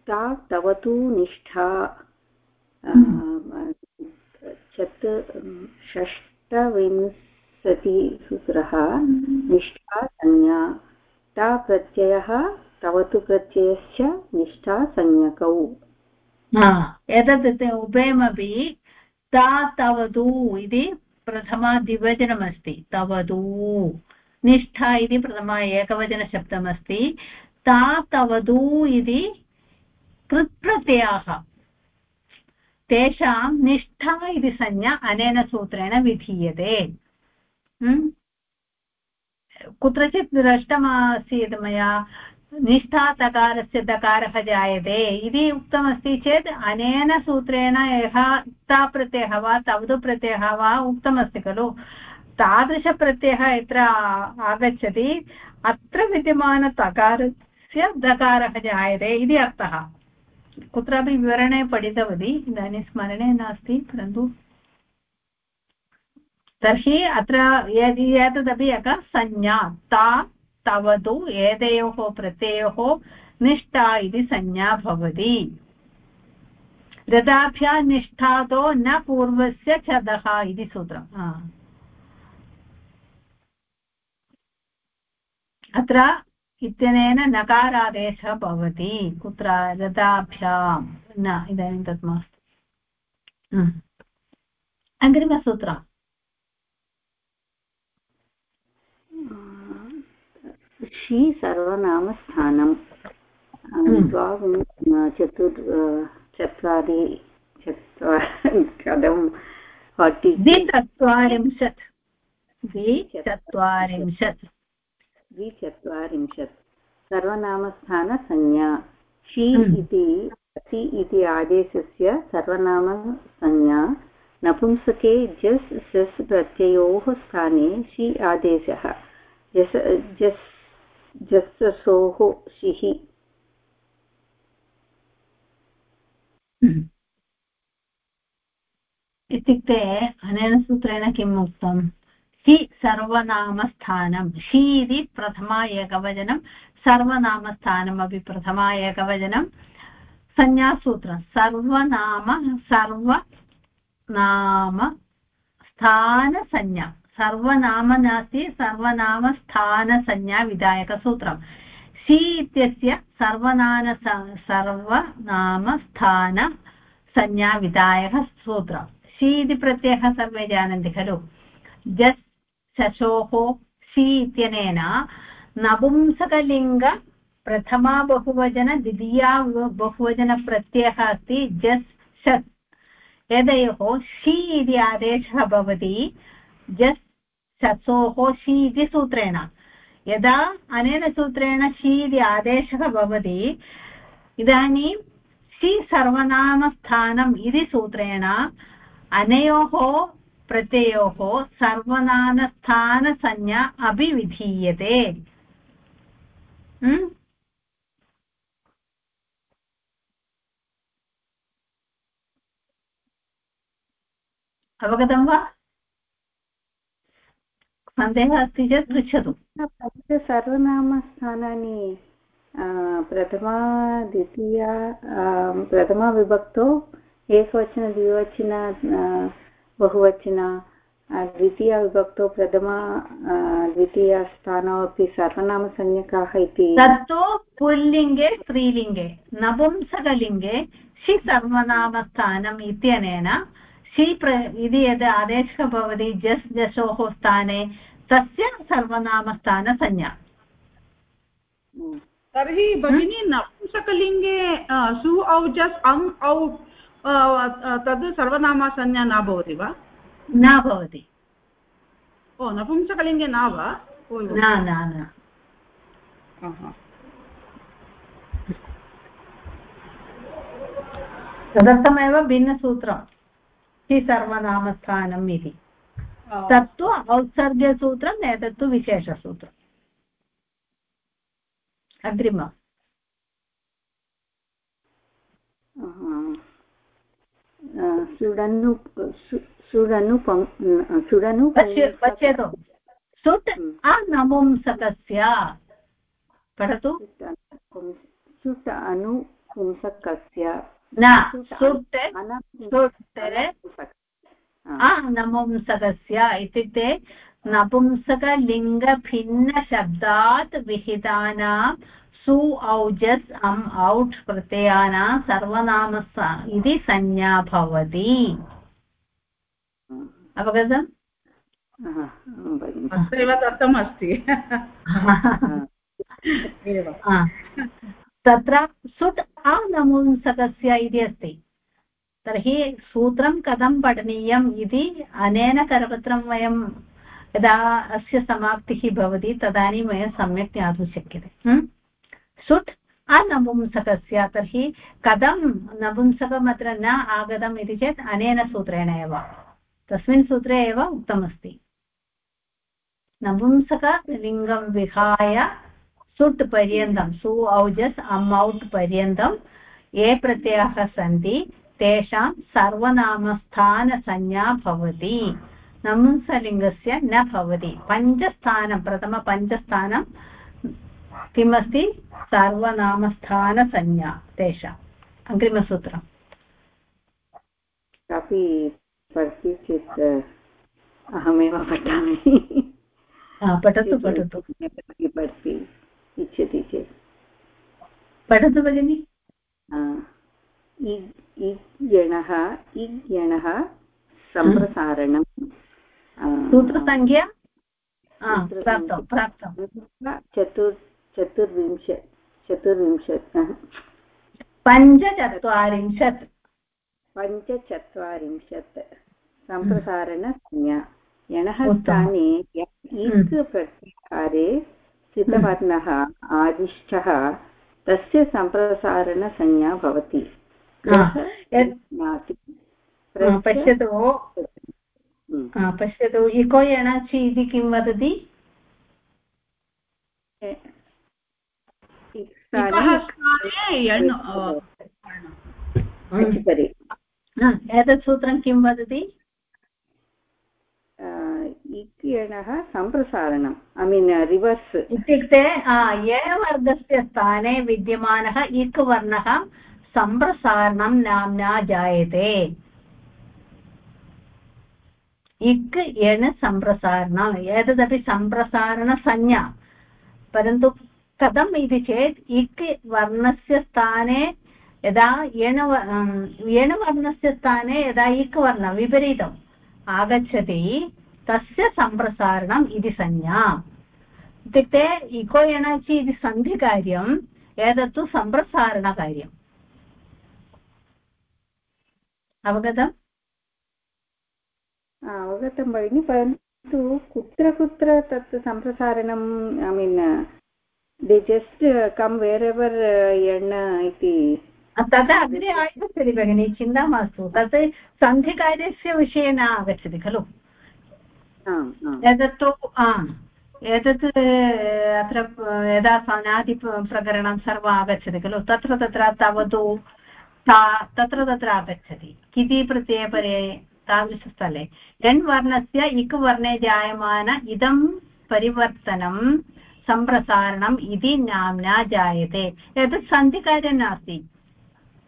ता तव तु निष्ठा चत् षष्टविंशतिसूत्रः निष्ठा संज्ञा। ता प्रत्ययः, तव तु प्रत्ययश्च निष्ठा संज्ञकौ। एतत् उभयमपि ता तवतु इति प्रथमाद्विवचनमस्ति तवतु निष्ठा इति प्रथमा एकवचनशब्दमस्ति। ता तवतु इति कृत्प्रत्ययाः। तेषां निष्ठा इति संज्ञा अनेन सूत्रेण विधीयते। कुत्रचित् दृष्टमासीत् मया। निष्ठातकारस्य दकारः जायते। इति उक्तमस्ति चेत् अनेन सूत्रेण यः ताप्रत्ययः वा तवतु प्रत्ययः वा उक्तमस्ति खलु। तादृशप्रत्ययः यत्र आगच्छति, अत्र विद्यमानतकारस्य दकारः जायते इति अर्थः। कुत्रापि विवरणे पठितवती, इदानीं स्मरणे नास्ति, परन्तु तर्हि अत्र एतदपि एकः संज्ञा। ता तवतु एतयोः प्रत्ययोः निष्ठा इति संज्ञा भवति। रथाभ्या निष्ठातो न पूर्वस्य छदः इति सूत्रम्। अत्र इत्यनेन नकारादेशः भवति। कुत्र? रथाभ्यां। न, इदानीं तत् मास्तु। अग्रिमसूत्रम्। षि सर्वनामस्थानं द्वाविं चतुर् चत्वारि चत्वारि कथं फार्टि द्विचत्वारिंशत्। द्विचत्वारिंशत्। द्विचत्वारिंशत्। सर्वनामस्थानसंज्ञा। षि हम्म। इति सि इति आदेशस्य सर्वनामसंज्ञा। नपुंसके जस् सस् प्रत्ययोः स्थाने षि आदेशः। जस् जस्, जस्सोः शिः इत्युक्ते अनेन सूत्रेण किम् उक्तम् हि सर्वनामस्थानं। हि इति प्रथमा एकवचनं सर्वनामस्थानमपि प्रथमा एकवचनं। संज्ञासूत्रं, सर्वनाम सर्वनाम स्थानसंज्ञा सर्वनाम नास्ति सर्वनामस्थानसंज्ञा विधायकसूत्रं सि इत्यस्य सर्वनाम सर्वनामस्थानसंज्ञाविधायकसूत्रं। सि इति प्रत्ययः सर्वे जानन्ति खलु? जस् शशोः सि इत्यनेन नपुंसकलिङ्ग प्रथमा बहुवचन, द्वितीया बहुवचनप्रत्ययः अस्ति, जस् शस्। एतयोः शि इति आदेशः भवति, जस् शसोः शि इति सूत्रेण। यदा अनेन सूत्रेण शि इति आदेशः भवति, इदानीं शि सर्वनामस्थानम् इति सूत्रेण अनयोः प्रत्ययोः सर्वनामस्थानसंज्ञा अपि विधीयते अवगतं वा? सन्देहः अस्ति चेत् पृच्छतु। सर्वनामस्थानानि प्रथमा द्वितीया प्रथमाविभक्तौ एकवचन द्विवचन बहुवचन द्वितीयाविभक्तौ प्रथमा द्वितीयस्थानौ अपि सर्वनामसंज्ञकाः इति। तत्तु पुल्लिङ्गे स्त्रीलिङ्गे नपुंसकलिङ्गे शि सर्वनामस्थानम् इत्यनेन शि प्र इति यद् आदेशः भवति जस् जशोः स्थाने तस्य सर्वनामस्थानसंज्ञा तर्हि भगिनी नपुंसकलिङ्गे सु औ जस् अम् औ तद् सर्वनामसंज्ञा न भवति वा? न भवति। ओ नपुंसकलिङ्गे न वा? न न तदर्थमेव भिन्नसूत्रम् हि सर्वनामस्थानम् इति। तत्तु औत्सर्गसूत्रम् एतत्तु विशेषसूत्रम् अग्रिम। सुडनु सुडनु सुडनु पश्यतु। सुट् अनपुंसकस्य पठतु। सुट् अनुपुंसकस्य न सुट् सुट् अनपुंसकस्य इत्युक्ते नपुंसकलिङ्गभिन्नशब्दात् विहितानां सु औजस् अम् औट् प्रत्ययानां सर्वनाम इति संज्ञा भवति. अवगतम्? अत्रैव दत्तमस्ति. तत्र सुट् अनपुंसकस्य इति अस्ति. तर्हि सूत्रं कथं पठनीयम् इति अनेन करपत्रं वयं यदा अस्य समाप्तिः भवति तदानीं वयं सम्यक् ज्ञातुं शक्यते। सुट् अनपुंसकस्य तर्हि कथं नपुंसकम् न आगतम् इति चेत् अनेन सूत्रेण एव। तस्मिन् सूत्रे एव उक्तमस्ति। नपुंसकलिङ्गं विहाय सुट् पर्यन्तं, सु औजस् अम् औट् पर्यन्तं ये प्रत्ययाः सन्ति तेषां सर्वनामस्थानसंज्ञा भवति। नपुंसलिङ्गस्य न भवति। पञ्चस्थानं प्रथमपञ्चस्थानं किमस्ति? सर्वनामस्थानसंज्ञा तेषाम्। अग्रिमसूत्रम्। कापि पठति चेत् अहमेव पठामि। पठतु पठतु। पठति इच्छति चेत्। पठतु भगिनि। इगणः इगणः सम्प्रसारणं सूत्रसङ्ख्या? प्राप्तं प्राप्तं। चतुर् चतुर्विंश चतुर्विंशत् पञ्चचत्वारिंशत्। पञ्चचत्वारिंशत्। सम्प्रसारणसंज्ञा। यणः स्थाने इक् प्रत्याहारे स्थितवर्णः आदिष्टः तस्य सम्प्रसारणसंज्ञा भवति। पश्यतु पश्यतु इको एणाचि इति किं वदति एतत् सूत्रं किं वदति इक् एणः सम्प्रसारणम् ऐ मीन् रिवर्स् इत्युक्ते एवर्गस्य स्थाने विद्यमानः इक् वर्णः सम्प्रसारणं नाम्ना जायते इक् एण सम्प्रसारणम् एतदपि सम्प्रसारणसंज्ञा परन्तु कथम् इति चेत् इक् वर्णस्य स्थाने यदा एण एणवर्णस्य स्थाने यदा इक् वर्ण विपरीतम् आगच्छति तस्य सम्प्रसारणम् इति संज्ञा इत्युक्ते इको एणचि इति सन्धिकार्यम् एतत्तु सम्प्रसारणकार्यम् अवगतम्? अवगतं भगिनि परन्तु कुत्र कुत्र तत् सम्प्रसारणम् I mean they just come wherever and इति। तद् अग्रे आगच्छति भगिनि चिन्ता मास्तु। तत् सन्धिकार्यस्य विषये न आगच्छति खलु? एतत्तु एतत् अत्र यदा सनादिप्रकरणं सर्वम् आगच्छति खलु? तत्र तत्र तवतु ता तत्र तत्र आगच्छति। किति प्रत्ययपरे तादृशस्थले। वर्णस्य इक् वर्णे जायमान इदं परिवर्तनं सम्प्रसारणम् इति नाम्ना जायते। एतत् सन्धिकार्यं नास्ति।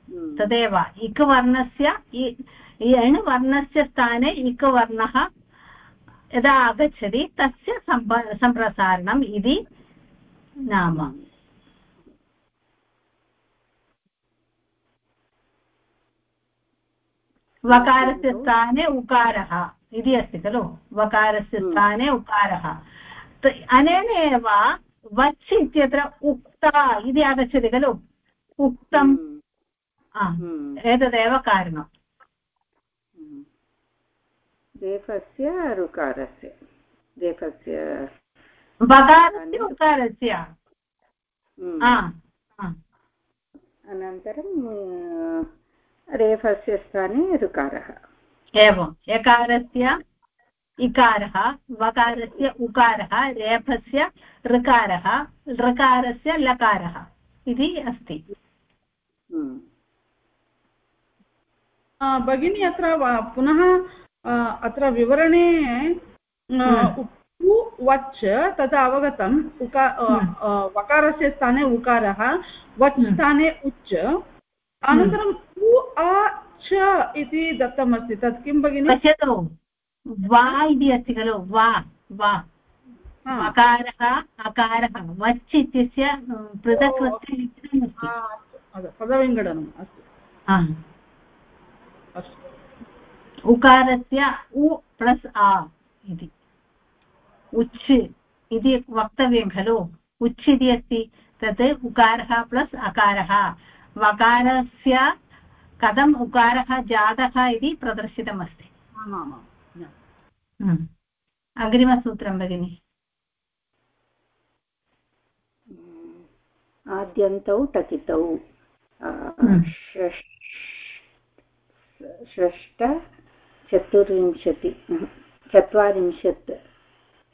हम्म। तदेव। इक् वर्णस्य एण् वर्णस्य स्थाने इक् वर्णः यदा आगच्छति तस्य सम्प सम्प्रसारणम् इति नाम। वकारस्य स्थाने उकारः इति अस्ति खलु? वकारस्य हम्म। स्थाने उकारः। अनेन एव वच् इत्यत्र उक्ता इति आगच्छति खलु? उक्तं हम्म। एतदेव कारणम्। देफस्य ऋकारस्य देफस्य बकारस्य उकारस्य। अनन्तरं रेफस्य स्थाने ऋकारः एवम् एकारस्य इकारः वकारस्य उकारः रेफस्य ऋकारः ऋकारस्य लकारः इति अस्ति हम्म। भगिनी अत्र पुनः अत्र विवरणे हम्म। वच् तद् अवगतम् उका हम्म। वकारस्य स्थाने उकारः वच्। स्थाने उच् अनन्तरम् उ अ च इति दत्तमस्ति. तत् किं भगिनि? पश्यतु. वा इति अस्ति खलु. वा वा. वकारः अकारः वच् इत्यस्य पृथक् लिखितमस्ति पदविङ्गडनम् अस्तु. उकारस्य उ प्लस् आ इति. उच् इति वक्तव्यं खलु. उच् इति अस्ति. तत् उकारः प्लस् अकारः. वकारस्य कथम् उकारः जातः इति प्रदर्शितमस्ति। अग्रिमसूत्रं भगिनि। आद्यन्तौ टकितौ। षष्ट चतुर्विंशति चत्वारिंशत्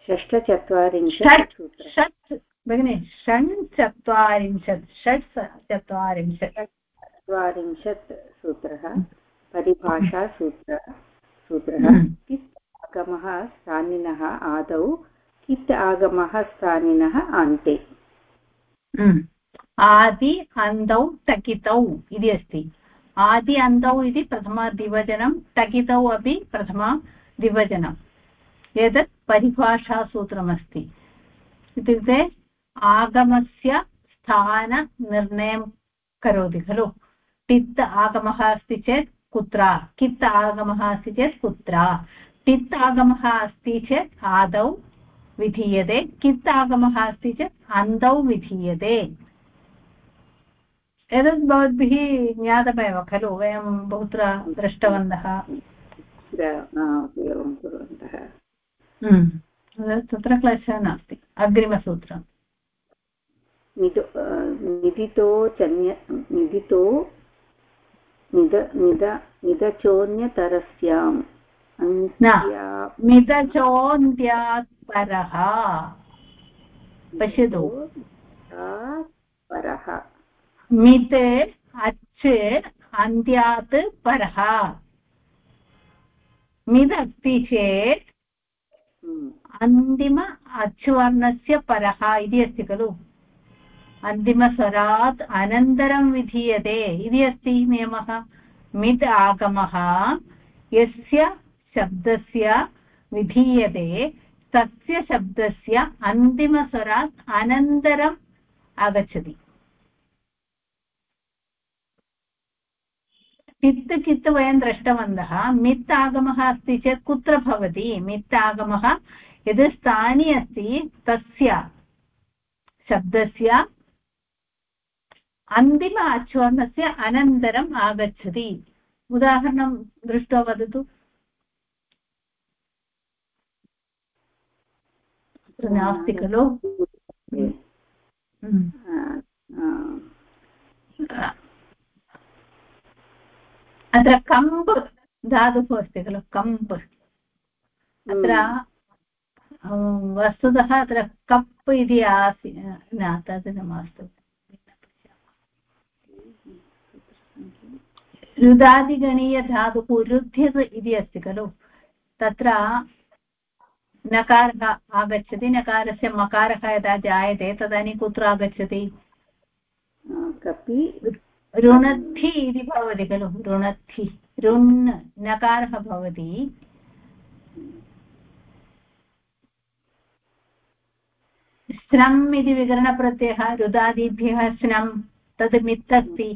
षष्टचत्वारिंशत् षट् भगिनि षण् चत्वारिंशत् षट् चत्वारिंशत् चत्वारिंशत् सूत्रः परिभाषासूत्र सूत्रः। हम्म। कित् आगमः स्थानिनः आदौ कित् आगमः स्थानिनः अन्ते। हम्म। आदि अन्तौ टकितौ इति अस्ति। आदि अन्तौ इति प्रथमद्विवचनं टकितौ अपि प्रथमद्विवचनम् एतत् परिभाषासूत्रमस्ति इत्युक्ते आगमस्य स्थाननिर्णयं करोति खलु? टित् आगमः अस्ति चेत् कुत्र? कित् आगमः अस्ति चेत् कुत्र? टित् आगमः अस्ति चेत् आदौ विधीयते कित् आगमः अस्ति चेत् अन्तौ विधीयते। एतत् भवद्भिः ज्ञातमेव खलु? वयं बहुत्र दृष्टवन्तः। हम्म। तत्र क्लेशः नास्ति अग्रिमसूत्रम्। निदितो चन्य निदितो निद निद निदचोन्यतरस्याम्। मिदचोन्त्यात् परः पश्यतु। परः मित् अच् अन्त्यात् परः। मिद् अस्ति चेत् हम्म, अन्तिम अच्वर्णस्य परः इति अस्ति खलु। अन्तिमस्वरात् अनन्तरं विधीयते। इति अस्ति नियमः। मित् आगमः यस्य शब्दस्य विधीयते, तस्य शब्दस्य अन्तिमस्वरात् अनन्तरम् आगच्छति। पित् कित् वयं दृष्टवन्तः, मित् आगमः अस्ति चेत् कुत्र भवति? मित् आगमः यद् स्थानि अस्ति, तस्य शब्दस्य अन्तिम आच्वर्णस्य अनन्तरम् आगच्छति। उदाहरणं दृष्ट्वा वदतु। नास्ति खलु? हम्म। अत्र कम्प् धातुः अस्ति खलु कम्प्। अत्र अं, वस्तुतः अत्र कप् इति आसि न तद् न मास्तु रुदादिगणीयधातुः रुध्यत् इति अस्ति खलु? तत्र नकारः आगच्छति नकारस्य मकारः यदा जायते तदानीं कुत्र आगच्छति? कपि ऋणद्धि इति भवति खलु ऋणद्धि। ऋन् नकारः भवति। स्नम् इति विकरणप्रत्ययः रुदादिभ्यः स्नम् तद् मित् अस्ति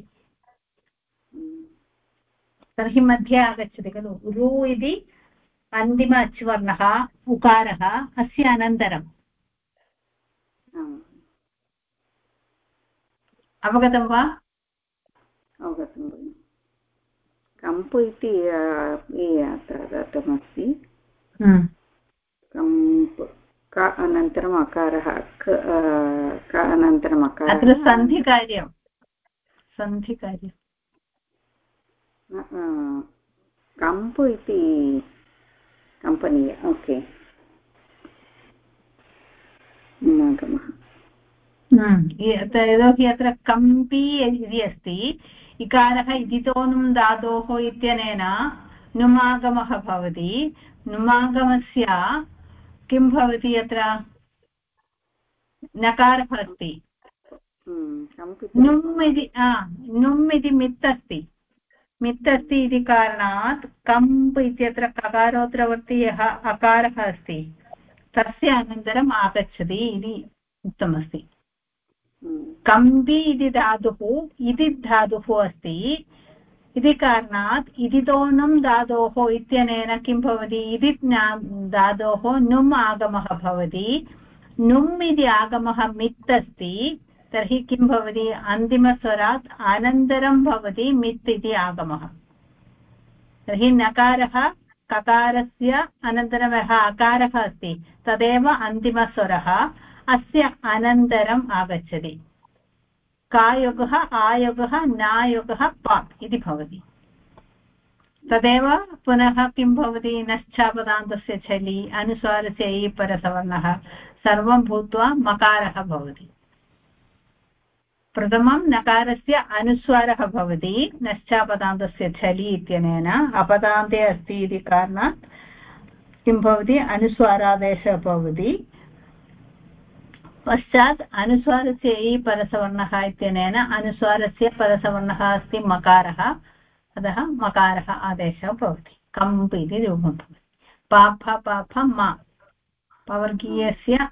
तर्हि मध्ये आगच्छति खलु। रु इति अन्तिम अच्वर्णः उकारः अस्य अनन्तरम्। अवगतं वा? अवगतं भगिनि। कम्पु इति अत्र दत्तमस्ति। कम्प् क अनन्तरम् अकारः क क अनन्तरम् अकारः। सन्धिकार्यं सन्धिकार्यं। आ, कम्पु इति कंपनी ओके नागमः यतोहि अत्र कम्पी इति अस्ति इकारः इदितोनुं धातोः इत्यनेन नुमागमः भवति नुमागमस्य किं भवति अत्र नकारः अस्ति नुम् इति नुम् इति मित् अस्ति मित् अस्ति इति कारणात् कम्प् इत्यत्र ककारोत्तरवर्ति यः अकारः अस्ति, तस्य अनन्तरम् आगच्छति इति उक्तमस्ति। कम्बि इति धातुः इति धातुः अस्ति, इति कारणात् इदितोनुं धातोः इत्यनेन किं भवति? इति धातोः नुम् आगमः भवति। नुम् इति आगमः मित् अस्ति तर्हि किं भवति? अन्तिमस्वरात् अनन्तरं भवति मित् इति आगमः। तर्हि नकारः, ककारस्य अनन्तरं यः अकारः अस्ति। तदेव अन्तिमस्वरः। अस्य अनन्तरम् आगच्छति। कायोगः, आयोगः, नायोगः प इति भवति। तदेव पुनः किं भवति? नश्चापदान्तस्य चलि अनुस्वारस्य इ परसवर्णः सर्वं भूत्वा मकारः भवति। प्रथमं नकारस्य अनुस्वारः भवति, नश्चापदान्तस्य झलि इत्यनेन, अपदान्ते अस्ति इति कारणात् किं भवति? अनुस्वारादेशः भवति। पश्चात् अनुस्वारस्य इ परसवर्णः इत्यनेन अनुस्वारस्य परसवर्णः अस्ति मकारः, अतः मकारः आदेशः भवति। कम्प् इति रूपं भवति। पाफ पाफ, मा। पवर्गीयस्य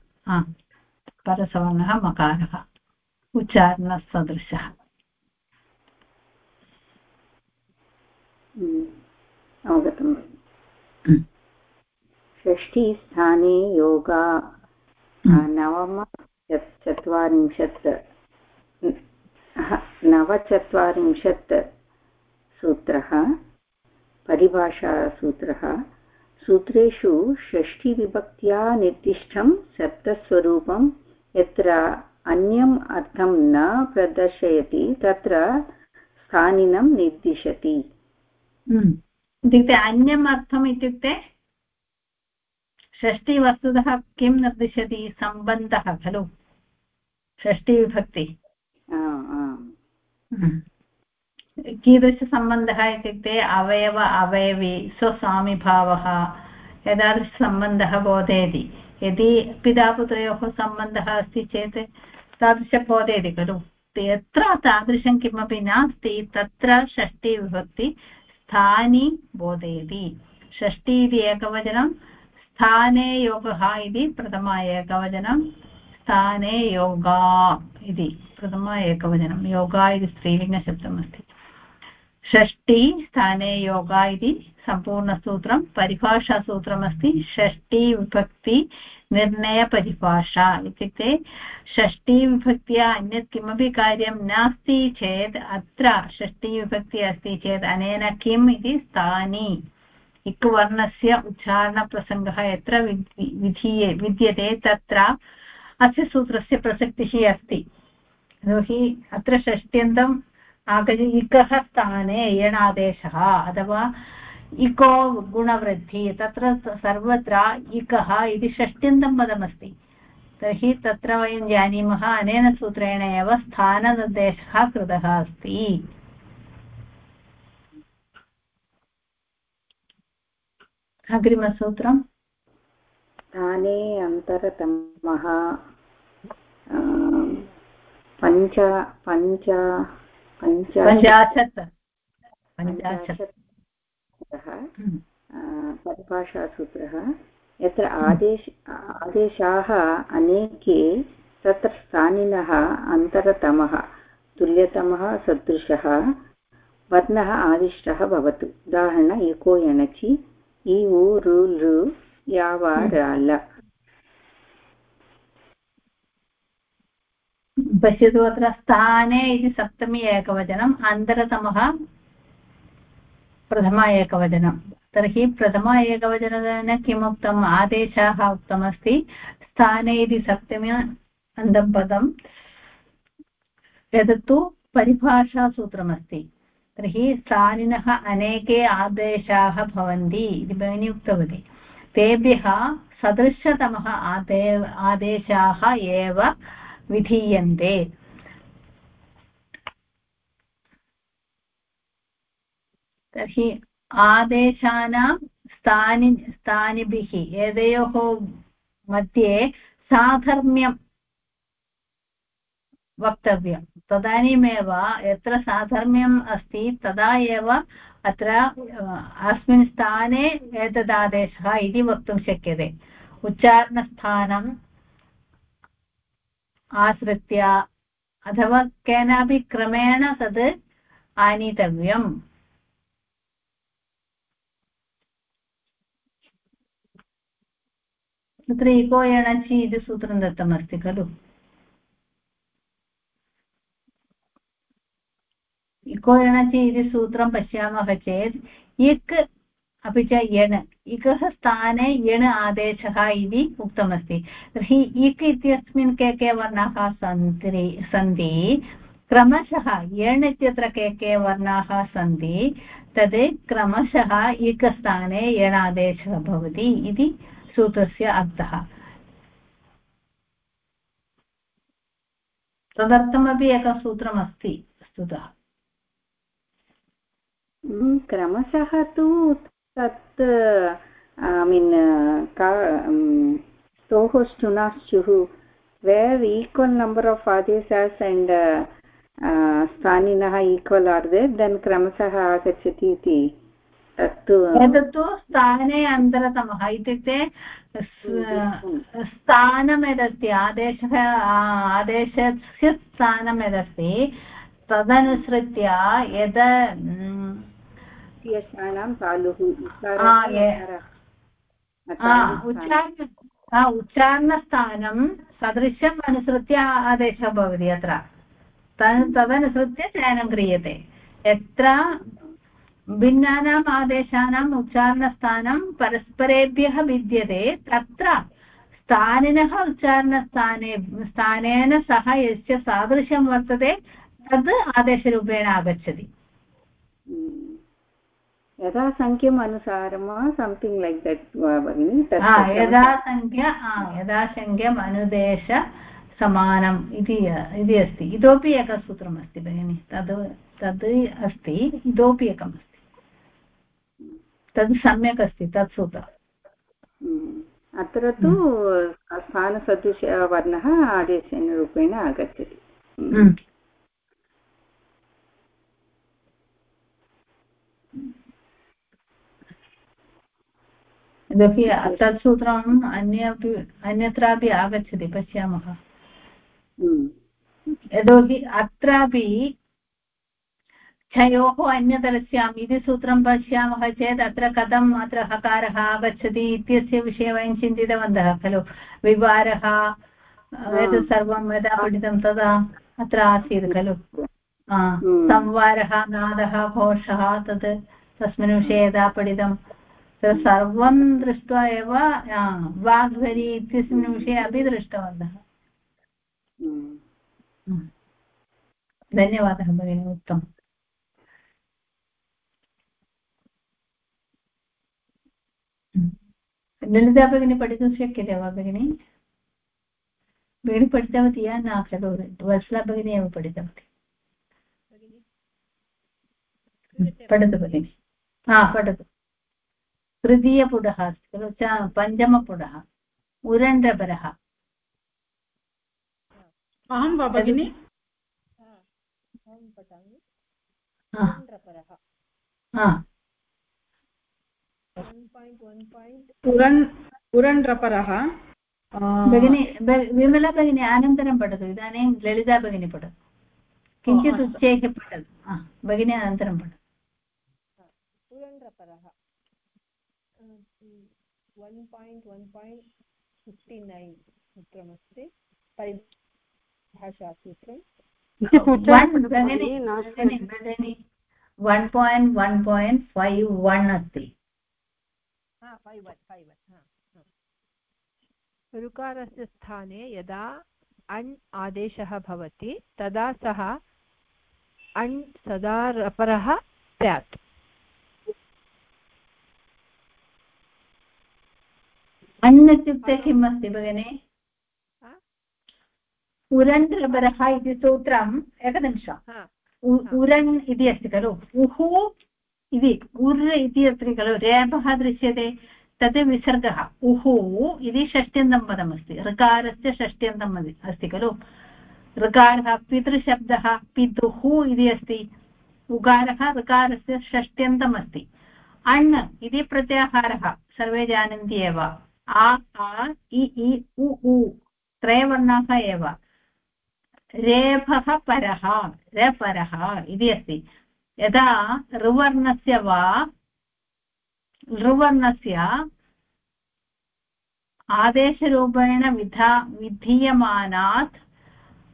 परसवर्णः मकारः। उच्चारणसदृशः अवगतं षष्ठीस्थाने योगा नवम चत्- चत्वारिंशत् नवचत्वारिंशत् सूत्रः परिभाषासूत्रः सूत्रेषु षष्ठीविभक्त्या निर्दिष्टं शब्दस्वरूपं यत्र अन्यम् अर्थं न प्रदर्शयति तत्र स्थानिनं निर्दिशति। हम्म। इत्युक्ते अन्यम् अर्थम् इत्युक्ते षष्ठी वस्तुतः किं निर्दिशति? सम्बन्धः खलु? आ, हम्म। कीदृशसम्बन्धः इत्युक्ते अवयव अवयवी स्वस्वामिभावः एतादृशसम्बन्धः बोधयति। यदि पितापुत्रयोः सम्बन्धः अस्ति चेत् तादृशं बोधयति खलु। यत्र तादृशं किमपि नास्ति, तत्र षष्टिविभक्ति स्थानि बोधयति। षष्टि इति एकवचनं, स्थाने योगः इति प्रथमा एकवचनं, स्थाने योगा इति प्रथमा एकवचनं। योगा इति स्त्रीलिङ्गशब्दमस्ति। षष्टि स्थाने योगा इति सम्पूर्णसूत्रं परिभाषासूत्रमस्ति षष्टि विभक्ति निर्णयपरिभाषा इत्युक्ते षष्टिविभक्त्या अन्यत् किमपि कार्यं नास्ति चेत् अत्र षष्टिविभक्तिः अस्ति चेत् अनेन किम् इति स्थानि। इक्वर्णस्य उच्चारणप्रसङ्गः यत्र विधीये, विद्यते तत्र अस्य सूत्रस्य प्रसक्तिः अस्ति। यतोहि अत्र षष्ट्यन्तम् आगति इकः स्थाने यणादेशः, अथवा इको गुणवृद्धिः, तत्र सर्वत्र इकः इति षष्ट्यन्तं पदमस्ति। तर्हि तत्र वयं जानीमः, अनेन सूत्रेण एव स्थाननिर्देशः कृतः अस्ति। अग्रिमसूत्रं स्थाने अन्तरतमः पञ्च पञ्च पञ्च पञ्चाशत्। पञ्चाशत्। परिभाषासूत्रः। यत्र आदेश आदेशाः अनेके तत्र स्थानिनः अन्तरतमः तुल्यतमः सदृशः वर्णः आदिष्टः भवतु। उदाहरण इको एणचि इ उ रु लृ याव ल पश्यतु अत्र स्थाने इति सप्तमी एकवचनम्, अन्तरतमः प्रथमा एकवचनं। तर्हि प्रथमा एकवचनेन किम् उक्तम् आदेशाः उक्तमस्ति। स्थाने इति सप्तमी अन्तं पदम् एतत्तु परिभाषासूत्रमस्ति। तर्हि स्थानिनः अनेके आदेशाः भवन्ति इति भगिनी उक्तवती। तेभ्यः सदृशतमः आदे आदेशाः एव विधीयन्ते तर्हि आदेशानां स्थानि स्थानिभिः एतयोः मध्ये साधर्म्यं वक्तव्यं तदानीमेव यत्र साधर्म्यम् अस्ति तदा एव अत्र अस्मिन् स्थाने एतदादेशः इति वक्तुं शक्यते उच्चारणस्थानम् आश्रित्य अथवा केनापि क्रमेण तद् आनीतव्यम् तत्र इको एणचि इति सूत्रं दत्तमस्ति खलु इको एणचि इति सूत्रं पश्यामः चेत् इक् अपि च यण् इकः स्थाने यण् आदेशः इति उक्तमस्ति। तर्हि इक् इत्यस्मिन् के के वर्णाः सन्ति सन्ति? क्रमशः यण् इत्यत्र के के वर्णाः सन्ति? तद् क्रमशः इकस्थाने यणादेशः भवति इति सूत्रस्य अर्थः। तदर्थमपि एकं सूत्रमस्ति वस्तुतः क्रमशः तु तत् ऐ मीन् स्तोः स्टुनाश्चुः where equal number of adesas and uh, uh, स्थानिनः equal are there then क्रमशः आगच्छति इति तत्तु एतत्तु स्थाने अन्तरतमः इत्युक्ते स्थानं यदस्ति आदेशः आदेशस्य स्थानं यदस्ति तदनुसृत्य यद यशानां तालुः उच्चारण उच्चारणस्थानं सदृशम् अनुसृत्य आदेशः भवति अत्र तदनुसृत्य चयनं क्रियते यत्र भिन्नानाम् आदेशानाम् उच्चारणस्थानं परस्परेभ्यः विद्यते तत्र स्थानिनः उच्चारणस्थाने स्थानेन सह यस्य सादृशं वर्तते तद् आदेशरूपेण आगच्छति यदा सङ्ख्यम् अनुसारं संथिङ्ग् लैक् दट् भगिनि यदा सङ्ख्या यदा सङ्ख्यम् अनुदेश समानम् इति इति अस्ति। इतोपि एकं सूत्रमस्ति भगिनि। तद् तद् अस्ति इतोपि एकम् अस्ति। तद् सम्यक् अस्ति तत् सूत्रम्। हम्म। अत्र तु स्थानसदृशवर्णः आदेशरूपेण आगच्छति। यतोहि तत् सूत्रम् अन्य अपि अन्यत्रापि आगच्छति पश्यामः। हम्म। यतोहि अत्रापि छयोः अन्यतरस्याम् इति सूत्रं पश्यामः चेत् अत्र कथम् अत्र हकारः आगच्छति इत्यस्य विषये वयं चिन्तितवन्तः खलु? विवारः एतत् सर्वं यदा पठितं तदा अत्र आसीत् खलु? हम्म। संवारः नादः घोषः तत् तस्मिन् विषये यदा पठितं सर्वं दृष्ट्वा एव वाग्ध्वनि इत्यस्मिन् विषये अपि दृष्टवन्तः। हम्म। धन्यवादः भगिनि उत्तमम्। ललिता भगिनी पठितुं शक्यते वा भगिनि? भगिनी पठितवती या न खलु? वत्सला भगिनी एव पठितवती। पठतु भगिनि। हा पठतु। तृतीयपुटः अस्ति खलु च पञ्चमपुटः उरण्डपरः अहं वा भगिनि? पुरण्ड्रपरः भगिनि विमला भगिनी अनन्तरं पठतु। इदानीं ललिता भगिनी पठतु। किञ्चित् उच्चैः पठतु। भगिनी अनन्तरं पठतु। One point one point fifty nine सूत्रमस्ति। परिभाषासूत्रं। One point one point five one अस्ति। फैव् वन् फैव् वन् ऋकारस्य स्थाने यदा अण् आदेशः भवति तदा सः अण् सदा रपरः स्यात्। अण् इत्युक्ते किम् अस्ति भगिनि उरण् इति सूत्रम् एकनिमिषम्। उरण् इति अस्ति खलु? उः इति उर् इति अस्ति खलु? रेफः दृश्यते तत् विसर्गः। उः इति षष्ट्यन्तं पदमस्ति ऋकारस्य षष्ट्यन्तम् अस्ति खलु? ऋकारः पितृशब्दः पितुः इति अस्ति। उकारः ऋकारस्य षष्ट्यन्तम् अस्ति अण् इति प्रत्याहारः। सर्वे जानन्ति एव। आ आ, इ इ त्रयवर्णाः एव। रेफः परः रेपरः इति अस्ति। यदा ऋवर्णस्य वा, ऋवर्णस्य आदेशरूपेण विधा, विधीयमानात्,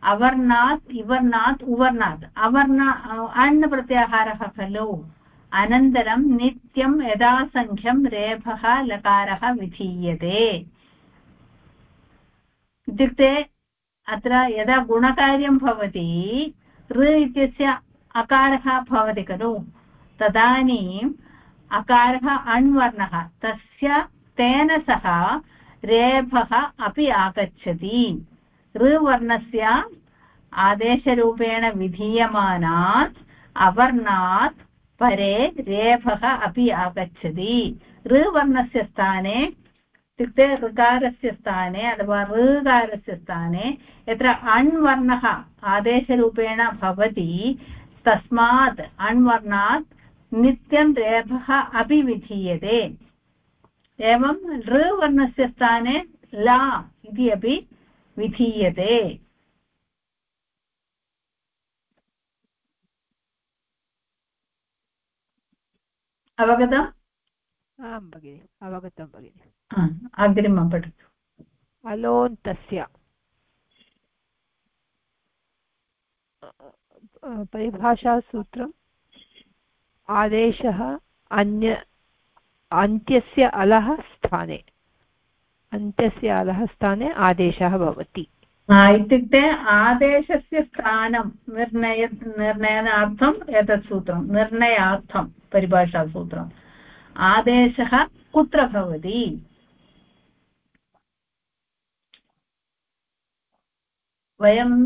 अवर्णात्, इवर्णात्, उवर्णात्, अवर्ण अण् प्रत्याहारः खलु। अनन्तरं नित्यं यदासङ्ख्यं रेफः लकारः विधीयते। इत्युक्ते अत्र यदा गुणकार्यं भवति, ऋ इत्यस्य अकारः भवति खलु। तदानीम् अकारः अण्वर्णः, तस्य तेन सह रेफः अपि आगच्छति। ऋवर्णस्य आदेशरूपेण विधीयमानात्, अवर्णात् परे रेफः अपि आगच्छति। ऋवर्णस्य स्थाने, इत्युक्ते ऋकारस्य स्थाने अथवा ऋकारस्य स्थाने यत्र अण्वर्णः आदेशरूपेण भवति, तस्मात् अण्वर्णात् नित्यं रेफः अपि विधीयते। एवं ऋवर्णस्य स्थाने ला इति अपि विधीयते। अवगतम् आं भगिनि अवगतं भगिनि अग्रिमं पठतु अलोन्तस्य परिभाषासूत्रम् आदेशः अन्य अन्त्यस्य अलः स्थाने अन्त्यस्य अलः स्थाने आदेशः भवति इत्युक्ते आदेशस्य स्थानं निर्णय निर्णयनार्थम् एतत् सूत्रं निर्णयार्थं परिभाषासूत्रम् आदेशः कुत्र भवति? वयम्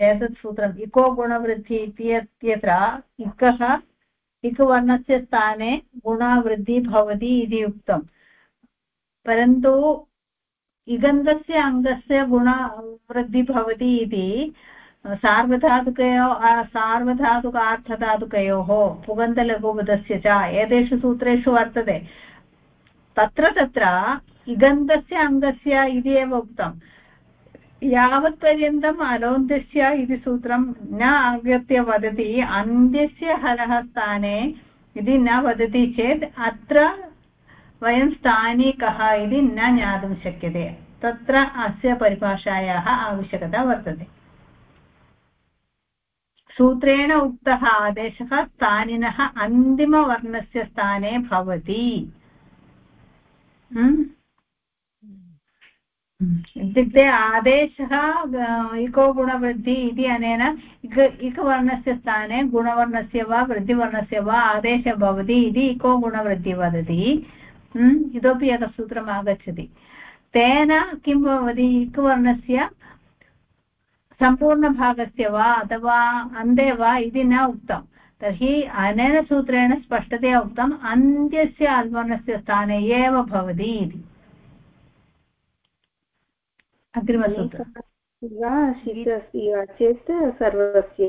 एतत् सूत्रम् इको गुणवृद्धि इत्यत्र इकः इकवर्णस्य स्थाने गुणावृद्धिः भवति इति उक्तं। परन्तु इगन्धस्य अङ्गस्य गुणवृद्धि भवति इति सार्वधातुकयो सार्वधातुकार्थधातुकयोः पुगन्तलघुपदस्य च एतेषु सूत्रेषु वर्तते। तत्र तत्र इगन्धस्य अङ्गस्य इति एव उक्तं। यावत्पर्यन्तम् अलोन्त्यस्य इति सूत्रं न आगत्य वदति, अन्त्यस्य हरः स्थाने इति न वदति चेत् अत्र वयं स्थाने कः इति न ज्ञातुं शक्यते। तत्र अस्य परिभाषायाः आवश्यकता वर्तते। सूत्रेण उक्तः आदेशः स्थानिनः अन्तिमवर्णस्य स्थाने भवति। इत्युक्ते आदेशः इको गुणवृद्धि इति अनेन इक इकवर्णस्य स्थाने गुणवर्णस्य वा वृद्धिवर्णस्य वा आदेशः भवति इति इको गुणवृद्धि वदति। इतोपि एकं सूत्रम् आगच्छति। तेन किं भवति? इकवर्णस्य सम्पूर्णभागस्य वा अथवा अन्ते वा इति न उक्तं। तर्हि अनेन सूत्रेण स्पष्टतया उक्तम् अन्त्यस्य अल्वर्णस्य स्थाने एव भवति इति। अग्रिमसूत्रं चेत् सर्वस्य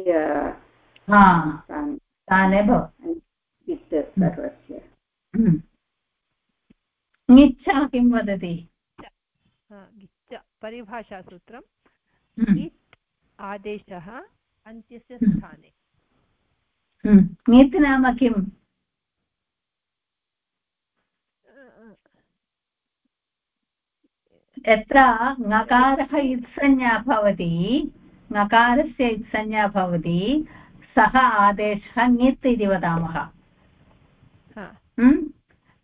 स्थाने। भवति सर्वस्य। इच्छा किं वदति? परिभाषासूत्रं इत् आदेशः अन्त्यस्य हम्म। स्थाने। ङित् नाम किम्? यत्र ङकारः इत्संज्ञा भवति ङकारस्य इत्संज्ञा भवति सः आदेशः ङित् इति वदामः।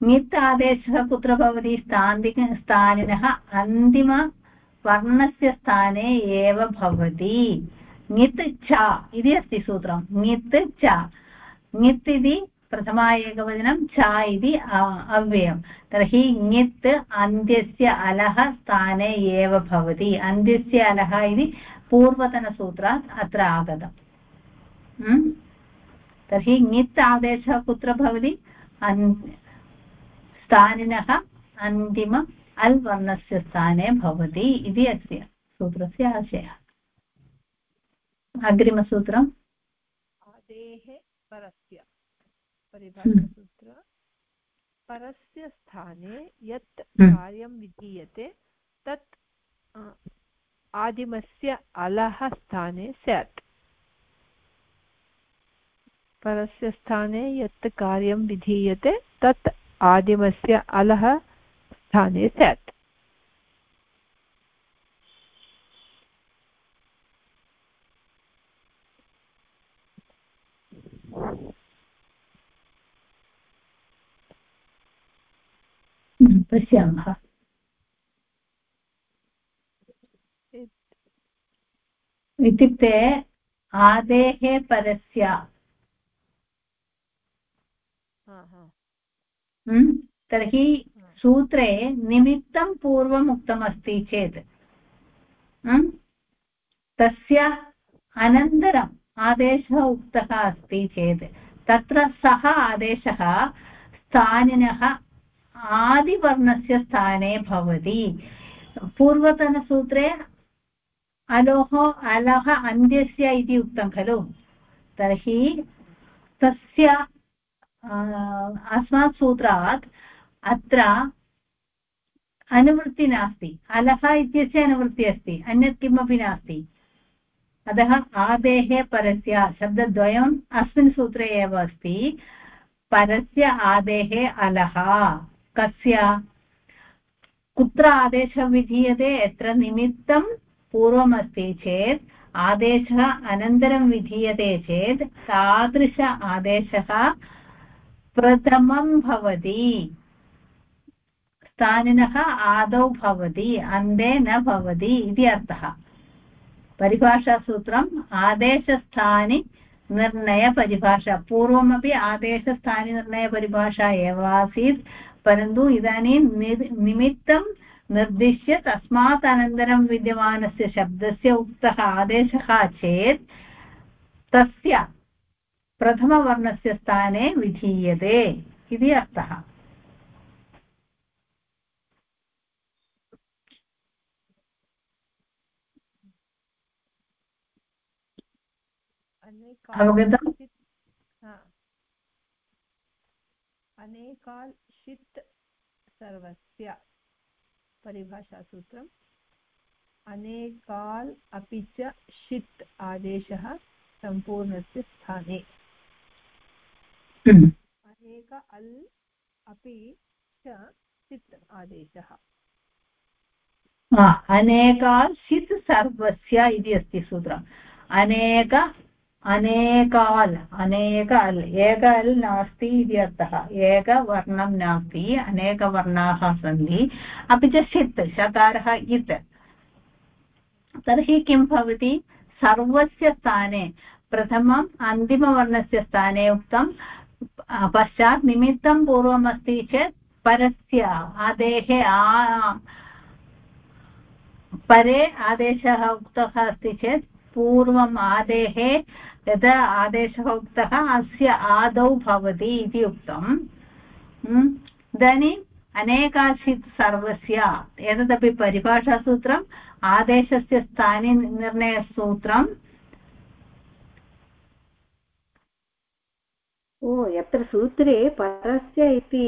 ङित् आदेशः कुत्र भवति? स्थान्तिक स्थानिनः अन्तिमवर्णस्य स्थाने एव भवति। ङित् च इति अस्ति सूत्रं। ङित् च। ङित् इति प्रथमा एकवचनं, च इति अव्ययं। तर्हि ङित् अन्त्यस्य अलः स्थाने एव भवति। अन्त्यस्य अलः इति पूर्वतनसूत्रात् अत्र आगतम् तर्हि ङित् आदेशः कुत्र भवति? अन्, स्थानिनः अन्तिम अल् वर्णस्य स्थाने भवति इति अस्य सूत्रस्य आशयः। अग्रिमसूत्रम्? आदेः परस्य। परिभाषासूत्र। परस्य स्थाने यत् हम्म। कार्यं विधीयते तत् आदिमस्य अलः स्थाने स्यात्। परस्य स्थाने यत् कार्यं विधीयते तत् आदिमस्य अलः स्थाने स्यात् पश्यामः इत्युक्ते आदेः परस्य। तर्हि सूत्रे निमित्तं पूर्वम् उक्तमस्ति चेत् तस्य अनन्तरम् आदेशः उक्तः अस्ति चेत्। तत्र सः आदेशः स्थानिनः आदिवर्णस्य स्थाने भवति। पूर्वतनसूत्रे अलोः अलः अन्त्यस्य इति उक्तं खलु। तर्हि तस्य अस्मात् सूत्रात् अत्र अनुवृत्ति नास्ति। अलः इत्यस्य अनुवृत्तिः अस्ति, अन्यत् किमपि नास्ति। अतः आदेः परस्य शब्दद्वयम् अस्मिन् सूत्रे एव अस्ति। परस्य आदेः अलः। कस्य? कुत्र आदेशः विधीयते? यत्र निमित्तं पूर्वमस्ति चेत्, आदेशः अनन्तरं विधीयते चेत्, तादृश आदेशः प्रथमं भवति। स्थानिनः आदौ भवति अन्ते न भवति इति अर्थः परिभाषासूत्रम् आदेशस्थानि निर्णयपरिभाषा पूर्वमपि आदेशस्थानिनिर्णयपरिभाषा एव आसीत् परन्तु इदानीं निमित्तं निर्दिश्य तस्मात् अनन्तरं विद्यमानस्य शब्दस्य उक्तः आदेशः चेत् तस्य प्रथमवर्णस्य स्थाने विधीयते इति अर्थः अवगतम् अनेकाल् षित् सर्वस्य परिभाषासूत्रम् अनेकाल् अपि च षित् आदेशः सम्पूर्णस्य स्थाने। अनेक अल् अपि च षित् आदेशः। अनेकाशित् सर्वस्य इति अस्ति सूत्रम्। अनेक अनेकाल् अनेक अल् एक अल् नास्ति इति अर्थः। एकवर्णं नास्ति, अनेकवर्णाः सन्ति। अपि च षित् शकारः इत्। तर्हि किं भवति? सर्वस्य स्थाने, प्रथमम् अन्तिमवर्णस्य स्थाने उक्तं पश्चात् निमित्तं पूर्वमस्ति चेत् परस्य आदेः परे आदेशः उक्तः अस्ति चेत् पूर्वम् आदेः यदा आदेशः उक्तः अस्य आदौ भवति इति उक्तम् इदानीम् अनेकाशित् सर्वस्य एतदपि परिभाषासूत्रम् आदेशस्य स्थाने निर्णयसूत्रम्। ओ यत्र सूत्रे परस्य इति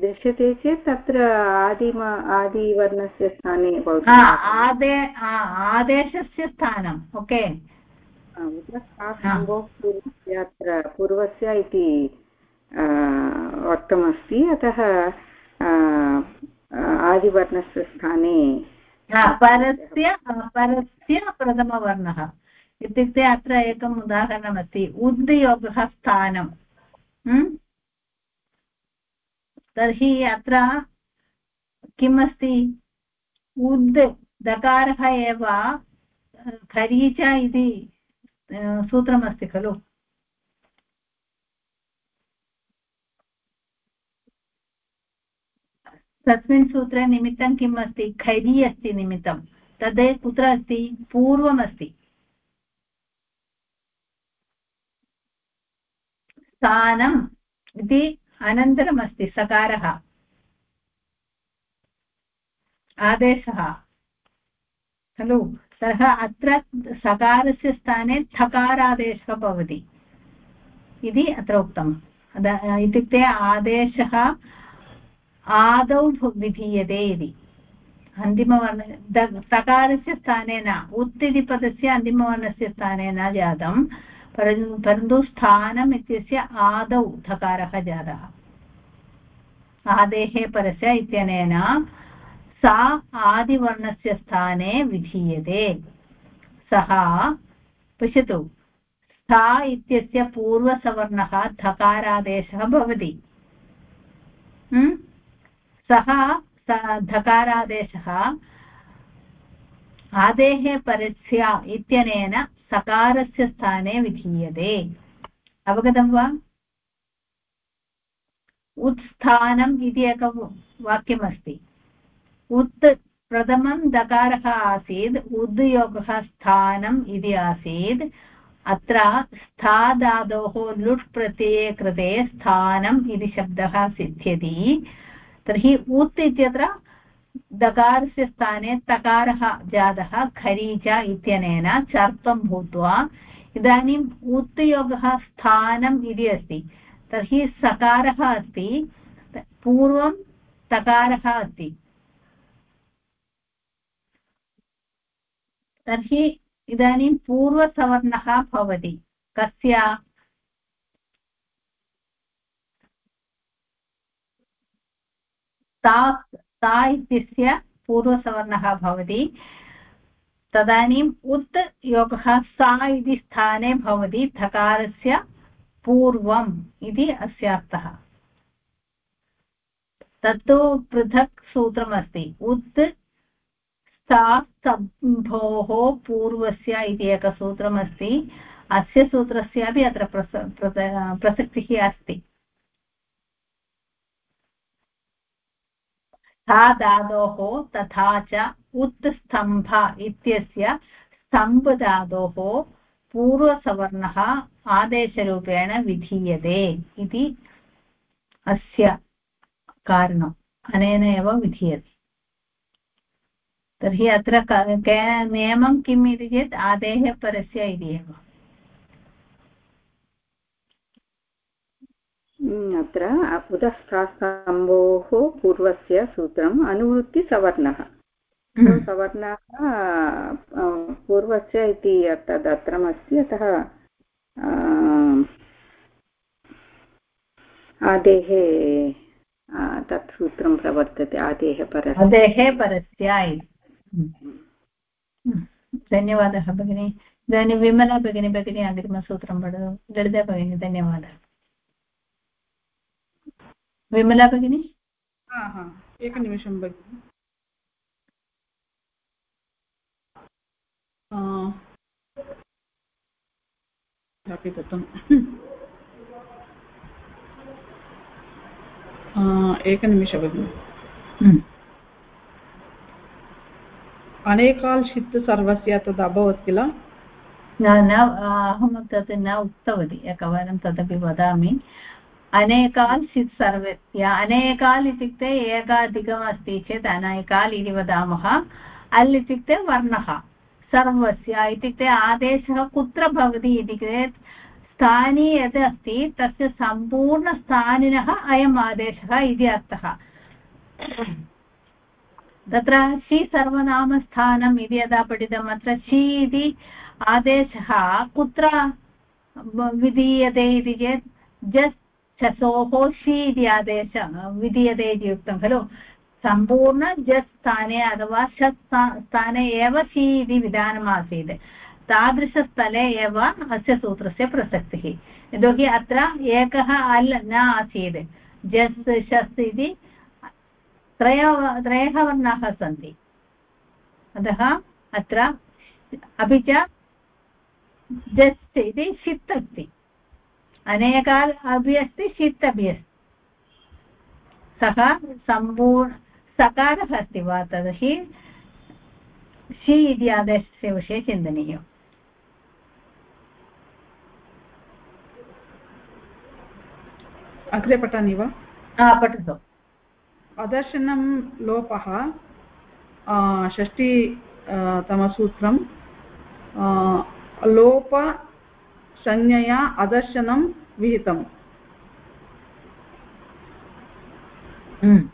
दृश्यते चेत् तत्र आदिम आदिवर्णस्य स्थाने भवति। आदे आदेशस्य स्थानम् ओके। अत्र पूर्वस्य इति उक्तमस्ति। अतः आदिवर्णस्य स्थाने परस्य परस्य प्रथमवर्णः। इत्युक्ते अत्र एकम् उदाहरणमस्ति उद्योगः स्थानं तर्हि अत्र किम् अस्ति उद् दकारः एव खरीच इति सूत्रमस्ति खलु तस्मिन् सूत्रे निमित्तं किम् अस्ति खरी अस्ति निमित्तं तद् कुत्र अस्ति पूर्वमस्ति स्थानम् इति अनन्तरमस्ति सकारः आदेशः खलु सः अत्र सकारस्य स्थाने थकारादेशः भवति। इति अत्र उक्तम्। इत्युक्ते आदेशः आदौ विधीयते इति। अन्तिमवर्ण सकारस्य स्थाने न उत् इति पदस्य अन्तिमवर्णस्य स्थाने न जातं परन्तु स्थानम् इत्यस्य आदौ धकारः जातः। आदेः परस्य इत्यनेन सा आदिवर्णस्य स्थाने विधीयते। सः, पश्यतु, सा इत्यस्य पूर्वसवर्णः धकारादेशः भवति। सः धकारादेशः आदेः परस्य इत्यनेन सकारस्य स्थाने विधीयते। अवगतं वा? उत्स्थानम् इति एकं वाक्यमस्ति। उत् प्रथमं दकारः आसीत्, उद्योगः स्थानम् इति आसीत्, अत्र स्थादादोः लुट् प्रत्यये कृते स्थानम् इति शब्दः सिद्ध्यति। तर्हि उत् इत्यत्र दकारस्य स्थाने तकारः जातः खरीच इत्यनेन चर्त्वं भूत्वा, इदानीम् उत्योगः स्थानम् इति अस्ति। तर्हि सकारः अस्ति, पूर्वं तकारः अस्ति। तर्हि इदानीं पूर्वसवर्णः भवति। कस्य? ता ता इत्यस्य पूर्वसवर्णः भवति। तदानीम् उत् योगः सा इति स्थाने भवति थकारस्य पूर्वम् इति अस्य अर्थः। तत्तु पृथक् सूत्रमस्ति। उत् सा स्तम्भोः पूर्वस्य इति एकसूत्रमस्ति अस्य सूत्रस्यापि अत्र प्रस प्रसक्तिः अस्ति। सा धातोः तथा च उत्स्तम्भ इत्यस्य स्तम्भधातोः पूर्वसवर्णः आदेशरूपेण विधीयते इति अस्य कारणम्। अनेन एव विधीयते। तर्हि अत्र नियमं किम् इति चेत् आदेः परस्य इति एव। अत्र उदस्थास्तम्भोः पूर्वस्य सूत्रम् अनुवृत्तिसवर्णः। हम्म। सवर्णः अं, पूर्वस्य इति तदत्रमस्ति अतः अं, आदेः तत् सूत्रं प्रवर्तते आदेः परस्य। आदेः परस्य इति। धन्यवादः भगिनि। इदानीं विमला भगिनी भगिनी अग्रिमसूत्रं पठतु ललिता भगिनी धन्यवादः। विमला भगिनी? हा हा एकनिमिषं भगिनि। दत्तम् एकनिमिष भगिनि। हम्म। अनेकाल् षित् सर्वस्य तद् अभवत् किल? न अहं तत् न उक्तवती, एकवारं तदपि वदामि। अनेकाल् सित् सर्वस्य अनेकाल् इत्युक्ते एकाधिकम् अस्ति चेत् अनेकाल् इति वदामः। अल् इत्युक्ते वर्णः, सर्वस्य इत्युक्ते आदेशः कुत्र भवति इति चेत् स्थानी यद् अस्ति, तस्य सम्पूर्णस्थानिनः अयम् आदेशः इति अर्थः। तत्र शि सर्वनामस्थानम् इति यदा पठितम्, अत्र शि इति आदेशः कुत्र विधीयते इति चेत् जस् शसोः शि इति आदेशः विधीयते इति उक्तं, खलु? सम्पूर्ण जस् स्थाने अथवा षत् स्थाने एव शि इति विधानमासीत्। तादृशस्थले एव अस्य सूत्रस्य प्रसक्तिः। यतोहि अत्र एकः अल् न आसीत्। जस्, शस् इति त्रय त्रयः वर्णाः सन्ति। अतः अत्र अपि च जस् इति षित् अस्ति। अनेकाल् अपि अस्ति षित् अपि अस्ति। सः सम्पूर्ण सकारः अस्ति वा? तर्हि शि इति आदेशस्य विषये चिन्तनीयम्। अग्रे पठामि वा? पठतु। अदर्शनं लोपः षष्टि तमसूत्रं लोपसंज्ञया अदर्शनं विहितम् हम्म।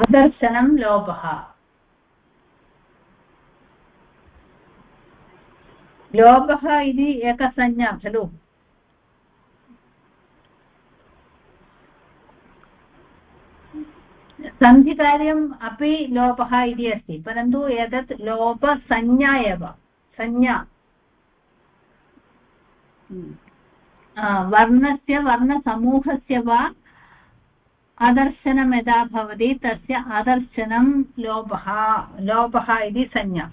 अदर्शनं लोपः लोपः इति एकसंज्ञा खलु सन्धिकार्यम् अपि लोपः इति अस्ति परन्तु एतत् लोपसंज्ञा एव संज्ञा वर्णस्य वर्णसमूहस्य वा आदर्शनं यदा भवति तस्य आदर्शनं लोपः लोपः इति संज्ञा।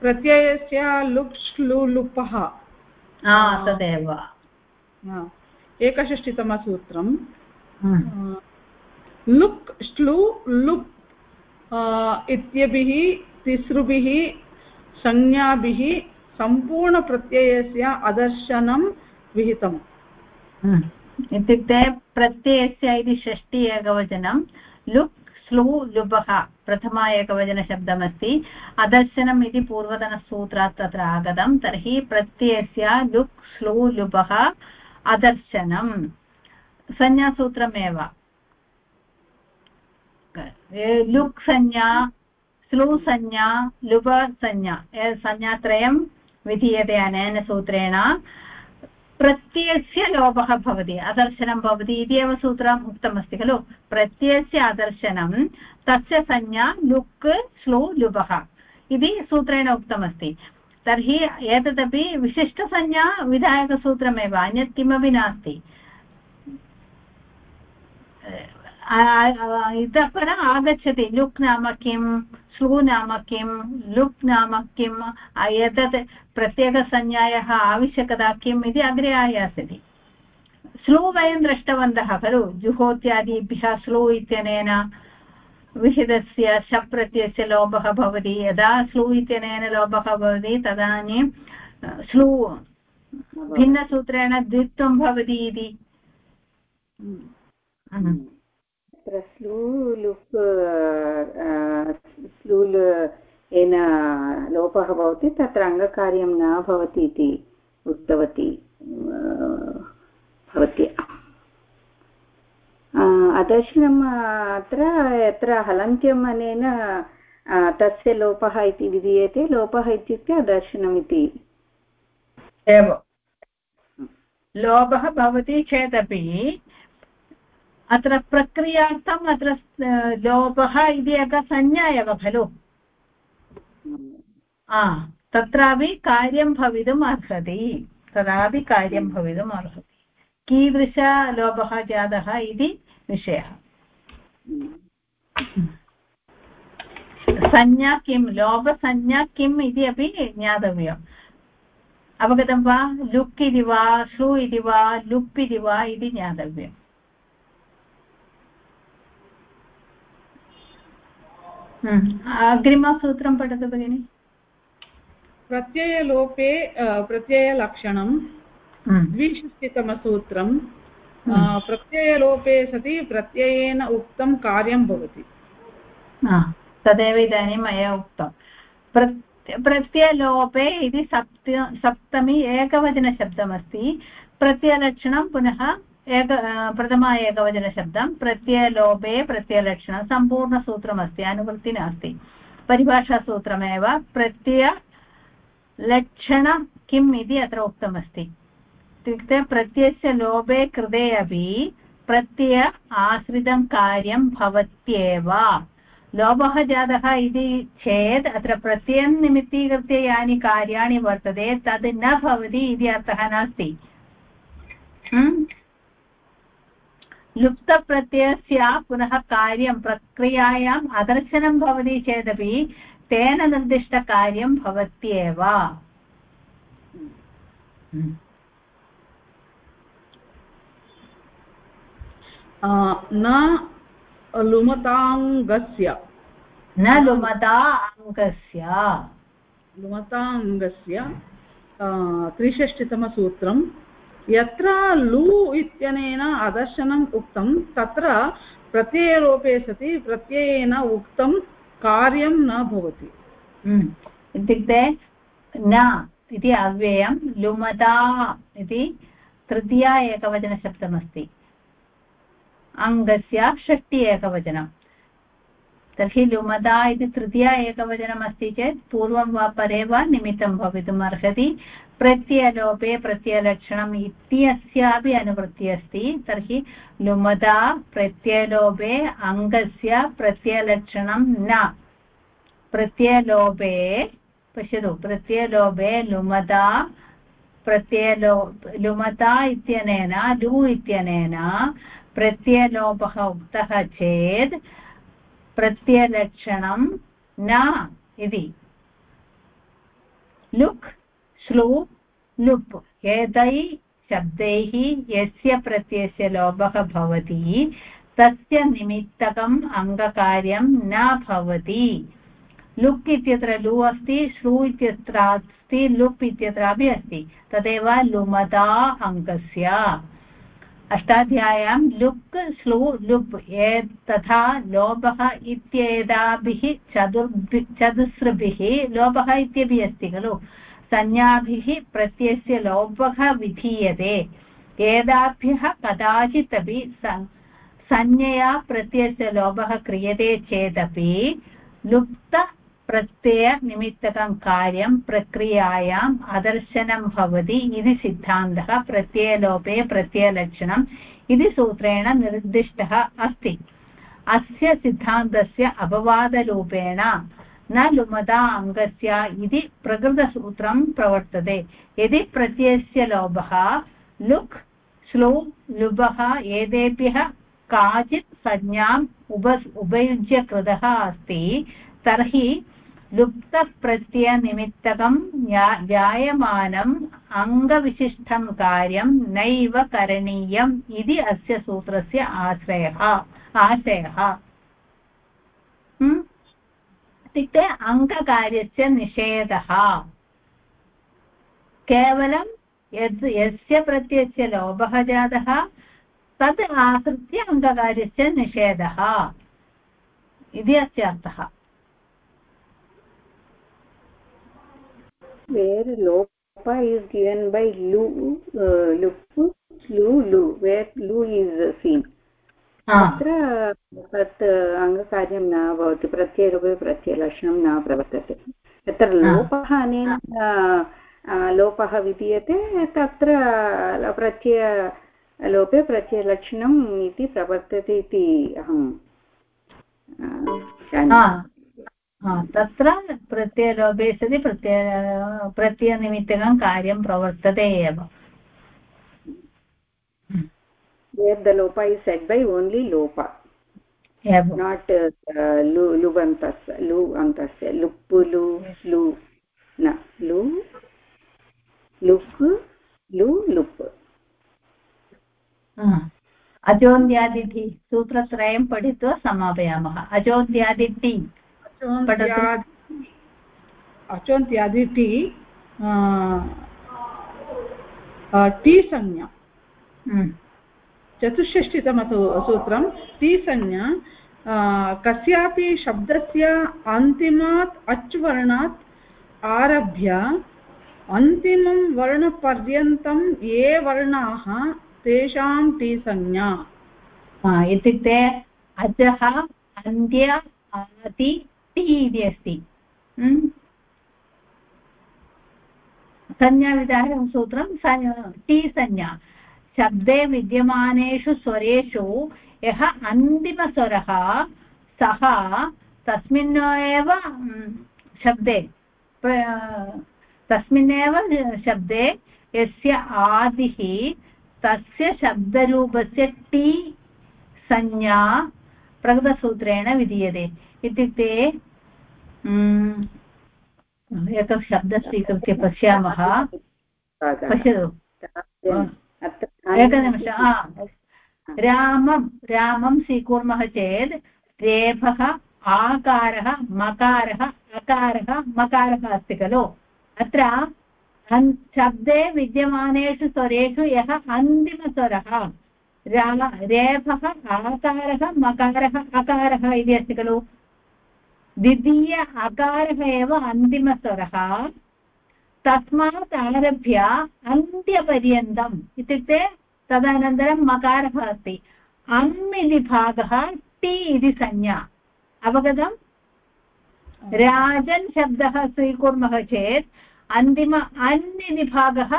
प्रत्ययस्य लुक् श्लु लुपः हा. तदेव एकषष्टितमसूत्रं। लुक् श्लु लुप् इत्यभिः तिसृभिः संज्ञाभिः सम्पूर्णप्रत्ययस्य अदर्शनं विहितम्। इत्युक्ते प्रत्ययस्य इति षष्टि एकवचनं. लुक् स्लु लुबः प्रथमा एकवचनशब्दमस्ति। अदर्शनम् इति पूर्वतनसूत्रात् तत्र आगतं, तर्हि प्रत्ययस्य लुक् स्लु लुबः अदर्शनं संज्ञासूत्रमेव। लुक् संज्ञा स्लु संज्ञा, लुब संज्ञा। संज्ञात्रयं विधीयते अनेन सूत्रेण। प्रत्ययस्य लोपः भवति अदर्शनं भवति इति एव सूत्रम् उक्तमस्ति खलु? प्रत्ययस्य अदर्शनं तस्य संज्ञा लुक्, स्लु लुबः इति सूत्रेण उक्तमस्ति। तर्हि एतदपि विशिष्टसंज्ञा विधायकसूत्रमेव, अन्यत् किमपि नास्ति। इतः परम् आगच्छति लुक् नाम किं स्लु नाम किं लुक् नाम किम् एतत् प्रत्येकसंज्ञायाः आवश्यकता किम् इति अग्रे आयास्यति। स्लु वयं दृष्टवन्तः खलु जुहोत्यादिभ्यः स्लु इत्यनेन विहितस्य शप् प्रत्ययस्य लोपः भवति। यदा स्लु इत्यनेन लोपः भवति तदानीं स्लु भिन्नसूत्रेण द्वित्वं भवति इति। तत्र स्लू लुप् लूल् येन लोपः भवति तत्र अङ्गकार्यं न भवति इति उक्तवती भवत्या अदर्शनम् अत्र यत्र हलन्त्यम् अनेन तस्य लोपः इति विधीयते लोपः इत्युक्ते अदर्शनम् इति एव लोभः भवति चेदपि अत्र प्रक्रियार्थम् अत्र लोभः इति एका संज्ञा एव खलु? तत्रापि कार्यं भवितुम् अर्हति। तदापि कार्यं भवितुम् अर्हति। कीदृशलोभः जातः इति विषयः। संज्ञा किं? लोभसंज्ञा किम् इति अपि ज्ञातव्यम्। अवगतं वा? लुक् इति वा? श्रु इति वा? लुप् इति वा? इति ज्ञातव्यम्। अग्रिमसूत्रं पठतु भगिनि प्रत्ययलोपे प्रत्ययलक्षणं हम्म। द्विषष्टितमसूत्रं हम्म। प्रत्ययलोपे सति प्रत्ययेन उक्तं कार्यं भवति तदेव इदानीं मया उक्तं प्रत्ययलोपे इति सप्त सप्तमी एकवचनशब्दमस्ति प्रत्ययलक्षणं पुनः एक प्रथमा एकवचनशब्दं प्रत्ययलोपे प्रत्ययलक्षणं सम्पूर्णसूत्रमस्ति अनुवृत्ति नास्ति परिभाषासूत्रमेव प्रत्ययलक्षणं किम् इति अत्र उक्तमस्ति इत्युक्ते प्रत्ययस्य लोभे कृते अपि प्रत्यय आश्रितं कार्यं भवत्येव लोभः जातः इति चेत् अत्र प्रत्ययं निमित्तीकृत्य यानि कार्याणि वर्तते तद् न भवति इति अर्थः नास्ति लुप्तप्रत्ययस्य पुनः कार्यं प्रक्रियायाम् अदर्शनं भवति चेदपि तेन निर्दिष्टकार्यं भवत्येव। न लुमताङ्गस्य। न लुमता अङ्गस्य लुमताङ्गस्य त्रिषष्टितमसूत्रं यत्र लु इत्यनेन अदर्शनम् उक्तं तत्र प्रत्ययलोपे सति प्रत्ययेन उक्तं कार्यं न भवति। हम्म। इत्युक्ते न इति अव्ययं, लुमता इति तृतीया एकवचनशब्दमस्ति। अङ्गस्य षष्टि एकवचनं। तर्हि लुमदा इति तृतीया एकवचनम् अस्ति चेत्, पूर्वं वा परे वा निमित्तं भवितुम् अर्हति प्रत्ययलोपे प्रत्ययलक्षणम् इत्यस्यापि अनुवृत्तिः अस्ति तर्हि लुमदा प्रत्ययलोपे अङ्गस्य प्रत्ययलक्षणं न। प्रत्ययलोपे, पश्यतु, प्रत्ययलोपे लुमदा प्रत्ययलो लुमता इत्यनेन, लु इत्यनेन प्रत्ययलोपः उक्तः चेत् प्रत्ययलक्षणं न इति। लुक् श्लू लुप्। एतैः शब्दैः यस्य प्रत्ययस्य लोभः भवति, तस्य निमित्तकम् अङ्गकार्यं न भवति। लुक् इत्यत्र लु अस्ति, श्रु इत्यत्र अस्ति, लुप् इत्यत्रापि अस्ति। तदेव लुमदा अङ्गस्य। अष्टाध्याय्यां लुक् श्लू लुप्। ए तथा लोभः इत्येताभिः चतुर्भि चतुस्रभिः लोभः इत्यपि अस्ति खलु। संज्ञाभिः प्रत्ययस्य लोभः विधीयते। एताभ्यः कदाचित् अपि संज्ञया प्रत्ययस्य लोभः क्रियते चेदपि लुप्त प्रत्ययनिमित्तकं कार्यं प्रक्रियायाम् अदर्शनं भवति इति सिद्धान्तः प्रत्ययलोपे प्रत्ययलक्षणम् इति सूत्रेण निर्दिष्टः अस्ति। अस्य सिद्धान्तस्य अपवादरूपेण न लुमदा अङ्गस्य इति प्रकृतसूत्रं प्रवर्तते। यदि प्रत्ययस्य लोभः, लुक् श्लू लुभः, एतेभ्यः काचित् संज्ञाम् उप उपयुज्य कृतः अस्ति, तर्हि लुप्तप्रत्ययनिमित्तकं जायमानम् अङ्गविशिष्टं कार्यं नैव करणीयम् इति अस्य सूत्रस्य आश्रयः, आशयः। इत्युक्ते अङ्गकार्यस्य निषेधः केवलं यद् यस्य प्रत्ययस्य लोभः जातः तद् आश्रित्य अङ्गकार्यस्य निषेधः इति अस्य अर्थः where lopa is given by lu uh, lup lu lu where lu is seen. तत्र तत् अङ्गकार्यं न भवति प्रत्ययरूपे प्रत्ययलक्षणं न प्रवर्तते। यत्र लोपः अनेन लोपः विधीयते तत्र प्रत्ययलोपे प्रत्ययलक्षणम् इति प्रवर्तते इति अहं तत्र प्रत्ययलोपे सति प्रत्यय प्रत्ययनिमित्तकं कार्यं प्रवर्तते एव। Where the lopa is said by only lopa yeah. not uh, lu lubantas lu antasya luppu lu lu na lu lup lu lup अजोन्द्यादिति सूत्रत्रयं पठित्वा समापयामः अजोन्द्यादिति अचोन्त्यादिति टी संज्ञा चतुष्षष्टितमसू सूत्रं तीसंज्ञा कस्यापि शब्दस्य अन्तिमात् अच् वर्णात् आरभ्य अन्तिमं वर्णपर्यन्तं ये वर्णाः तेषां टीसंज्ञा इत्युक्ते अजः अन्त्य आदि टी इति अस्ति। संज्ञाविधानं सूत्रं टी संज्ञा शब्दे विद्यमानेषु स्वरेषु यः अन्तिमस्वरः सः तस्मिन् एव शब्दे तस्मिन्नेव शब्दे यस्य आदिः तस्य शब्दरूपस्य टी संज्ञा प्रकृतसूत्रेण विधीयते। इत्युक्ते एकः शब्दः स्वीकृत्य पश्यामः पश्यतु। एकनिमिषम् रामं रामं स्वीकुर्मः चेत् रेफः आकारः मकारः अकारः मकारः अस्ति खलु। अत्र शब्दे विद्यमानेषु स्वरेषु यः अन्तिमस्वरः रेफः आकारः मकारः अकारः इति अस्ति खलु। द्वितीय अकारः एव अन्तिमस्वरः। तस्मात् आरभ्य अन्त्यपर्यन्तम् इत्युक्ते तदनन्तरं मकारः अस्ति। अम् इति भागः टि इति संज्ञा। अवगतम् राजन् शब्दः स्वीकुर्मः चेत् अन्तिम अन् इति भागः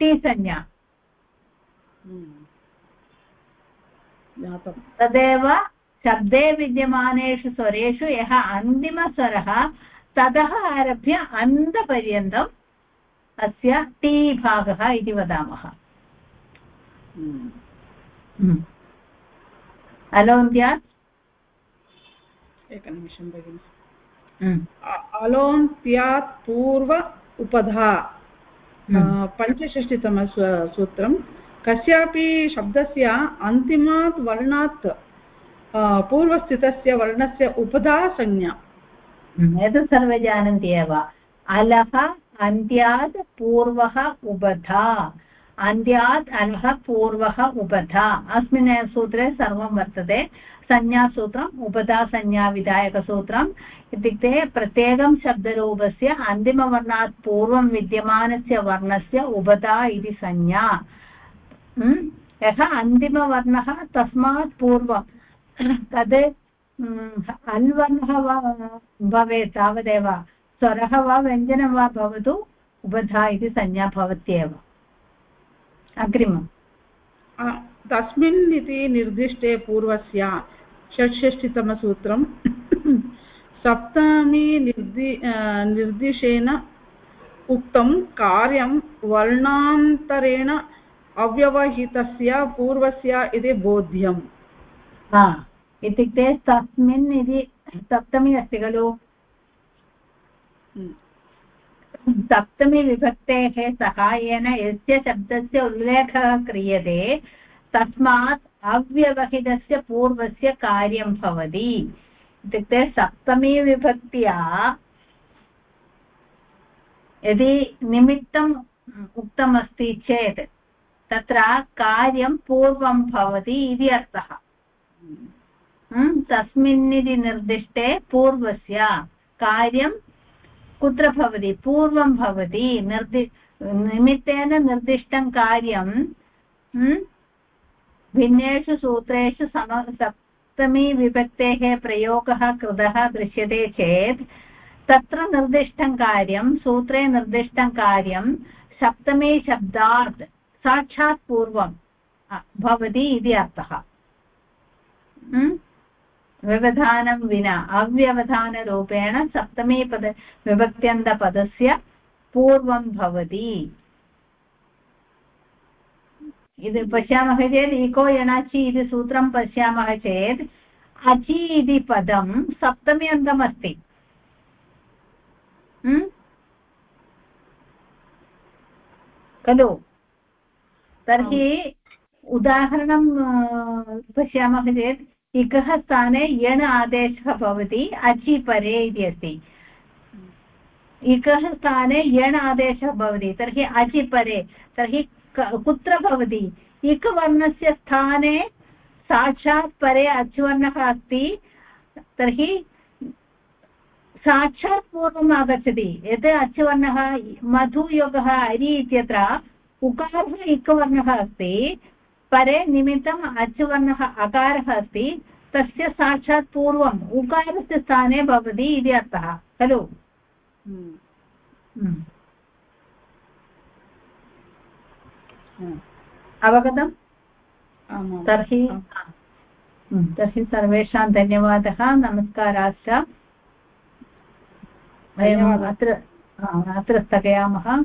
टि संज्ञा तदेव शब्दे विद्यमानेषु स्वरेषु यः अन्तिमस्वरः ततः आरभ्य अन्तपर्यन्तम् अस्य टी भागः इति वदामः। अलोन्त्यात् एकनिमिषं भगिनि। अलोन्त्यात् पूर्व उपधा पञ्चषष्टितम सूत्रं। कस्यापि शब्दस्य अन्तिमात् वर्णात् पूर्वस्थितस्य वर्णस्य उपधा संज्ञा। एतत् सर्वे जानन्ति एव अलः अन्त्यात् पूर्वः उबधा अन्त्यात् अलः पूर्वः उबधा अस्मिन् सूत्रे सर्वं वर्तते। संज्ञासूत्रम् उपधासंज्ञाविधायकसूत्रम् इत्युक्ते प्रत्येकं शब्दरूपस्य अन्तिमवर्णात् पूर्वं विद्यमानस्य वर्णस्य उपधा इति संज्ञा। यः अन्तिमवर्णः तस्मात् पूर्वं। तद् अन्वर्णः वा भवेत् तावदेव। स्वरः वा व्यञ्जनं वा भवतु उपधा इति संज्ञा भवत्येव। अग्रिमम्। तस्मिन् इति निर्दिष्टे पूर्वस्य षट्षष्टितमसूत्रं सप्तमी निर्दि निर्दिशेन उक्तं कार्यं वर्णान्तरेण अव्यवहितस्य पूर्वस्य इति बोध्यम्। इत्युक्ते तस्मिन् इति सप्तमी अस्ति खलु। सप्तमीविभक्तेः सहायेन यस्य शब्दस्य उल्लेखः क्रियते तस्मात् अव्यवहितस्य पूर्वस्य कार्यं भवति इत्युक्ते सप्तमीविभक्त्या यदि निमित्तम् उक्तमस्ति चेत् तत्र कार्यं पूर्वं भवति इति अर्थः तस्मिन् इति निर्दिष्टे पूर्वस्य कार्यं कुत्र भवति पूर्वं भवति निर्दि निमित्तेन निर्दिष्टं कार्यं भिन्नेषु सूत्रेषु सम सप्तमी विभक्तेः प्रयोगः कृतः दृश्यते चेत् तत्र निर्दिष्टं कार्यं सूत्रे निर्दिष्टं कार्यं सप्तमी शब्दात् साक्षात् पूर्वं भवति इति अर्थः व्यवधानं विना अव्यवधानरूपेण सप्तमीपद विभक्त्यन्तपदस्य पूर्वं भवति। इति पश्यामः चेत् इको यणाचि इति सूत्रं पश्यामः चेत् अचि इति पदं सप्तमी अन्तमस्ति खलु? तर्हि उदाहरणं पश्यामः चेत् इकः स्थाने यण् आदेशः भवति, अचि परे इति अस्ति। इकः स्थाने यण् आदेशः भवति, तर्हि अचि परे, तर्हि कुत्र भवति? इकवर्णस्य स्थाने साक्षात् परे अचुवर्णः अस्ति, तर्हि साक्षात् पूर्वम् आगच्छति। यत् अचुवर्णः मधुयोगः अरि इत्यत्र उकारः इकवर्णः अस्ति परे निमित्तम् अचुवर्णः अकारः अस्ति तस्य साक्षात् पूर्वम् उकारस्य स्थाने भवति इति अर्थः खलु? हम्म। हम्म। अवगतम्? तर्हि हम्म, तर्हि सर्वेषां धन्यवादः नमस्काराश्च। वयम् अत्र अत्र स्थगयामः।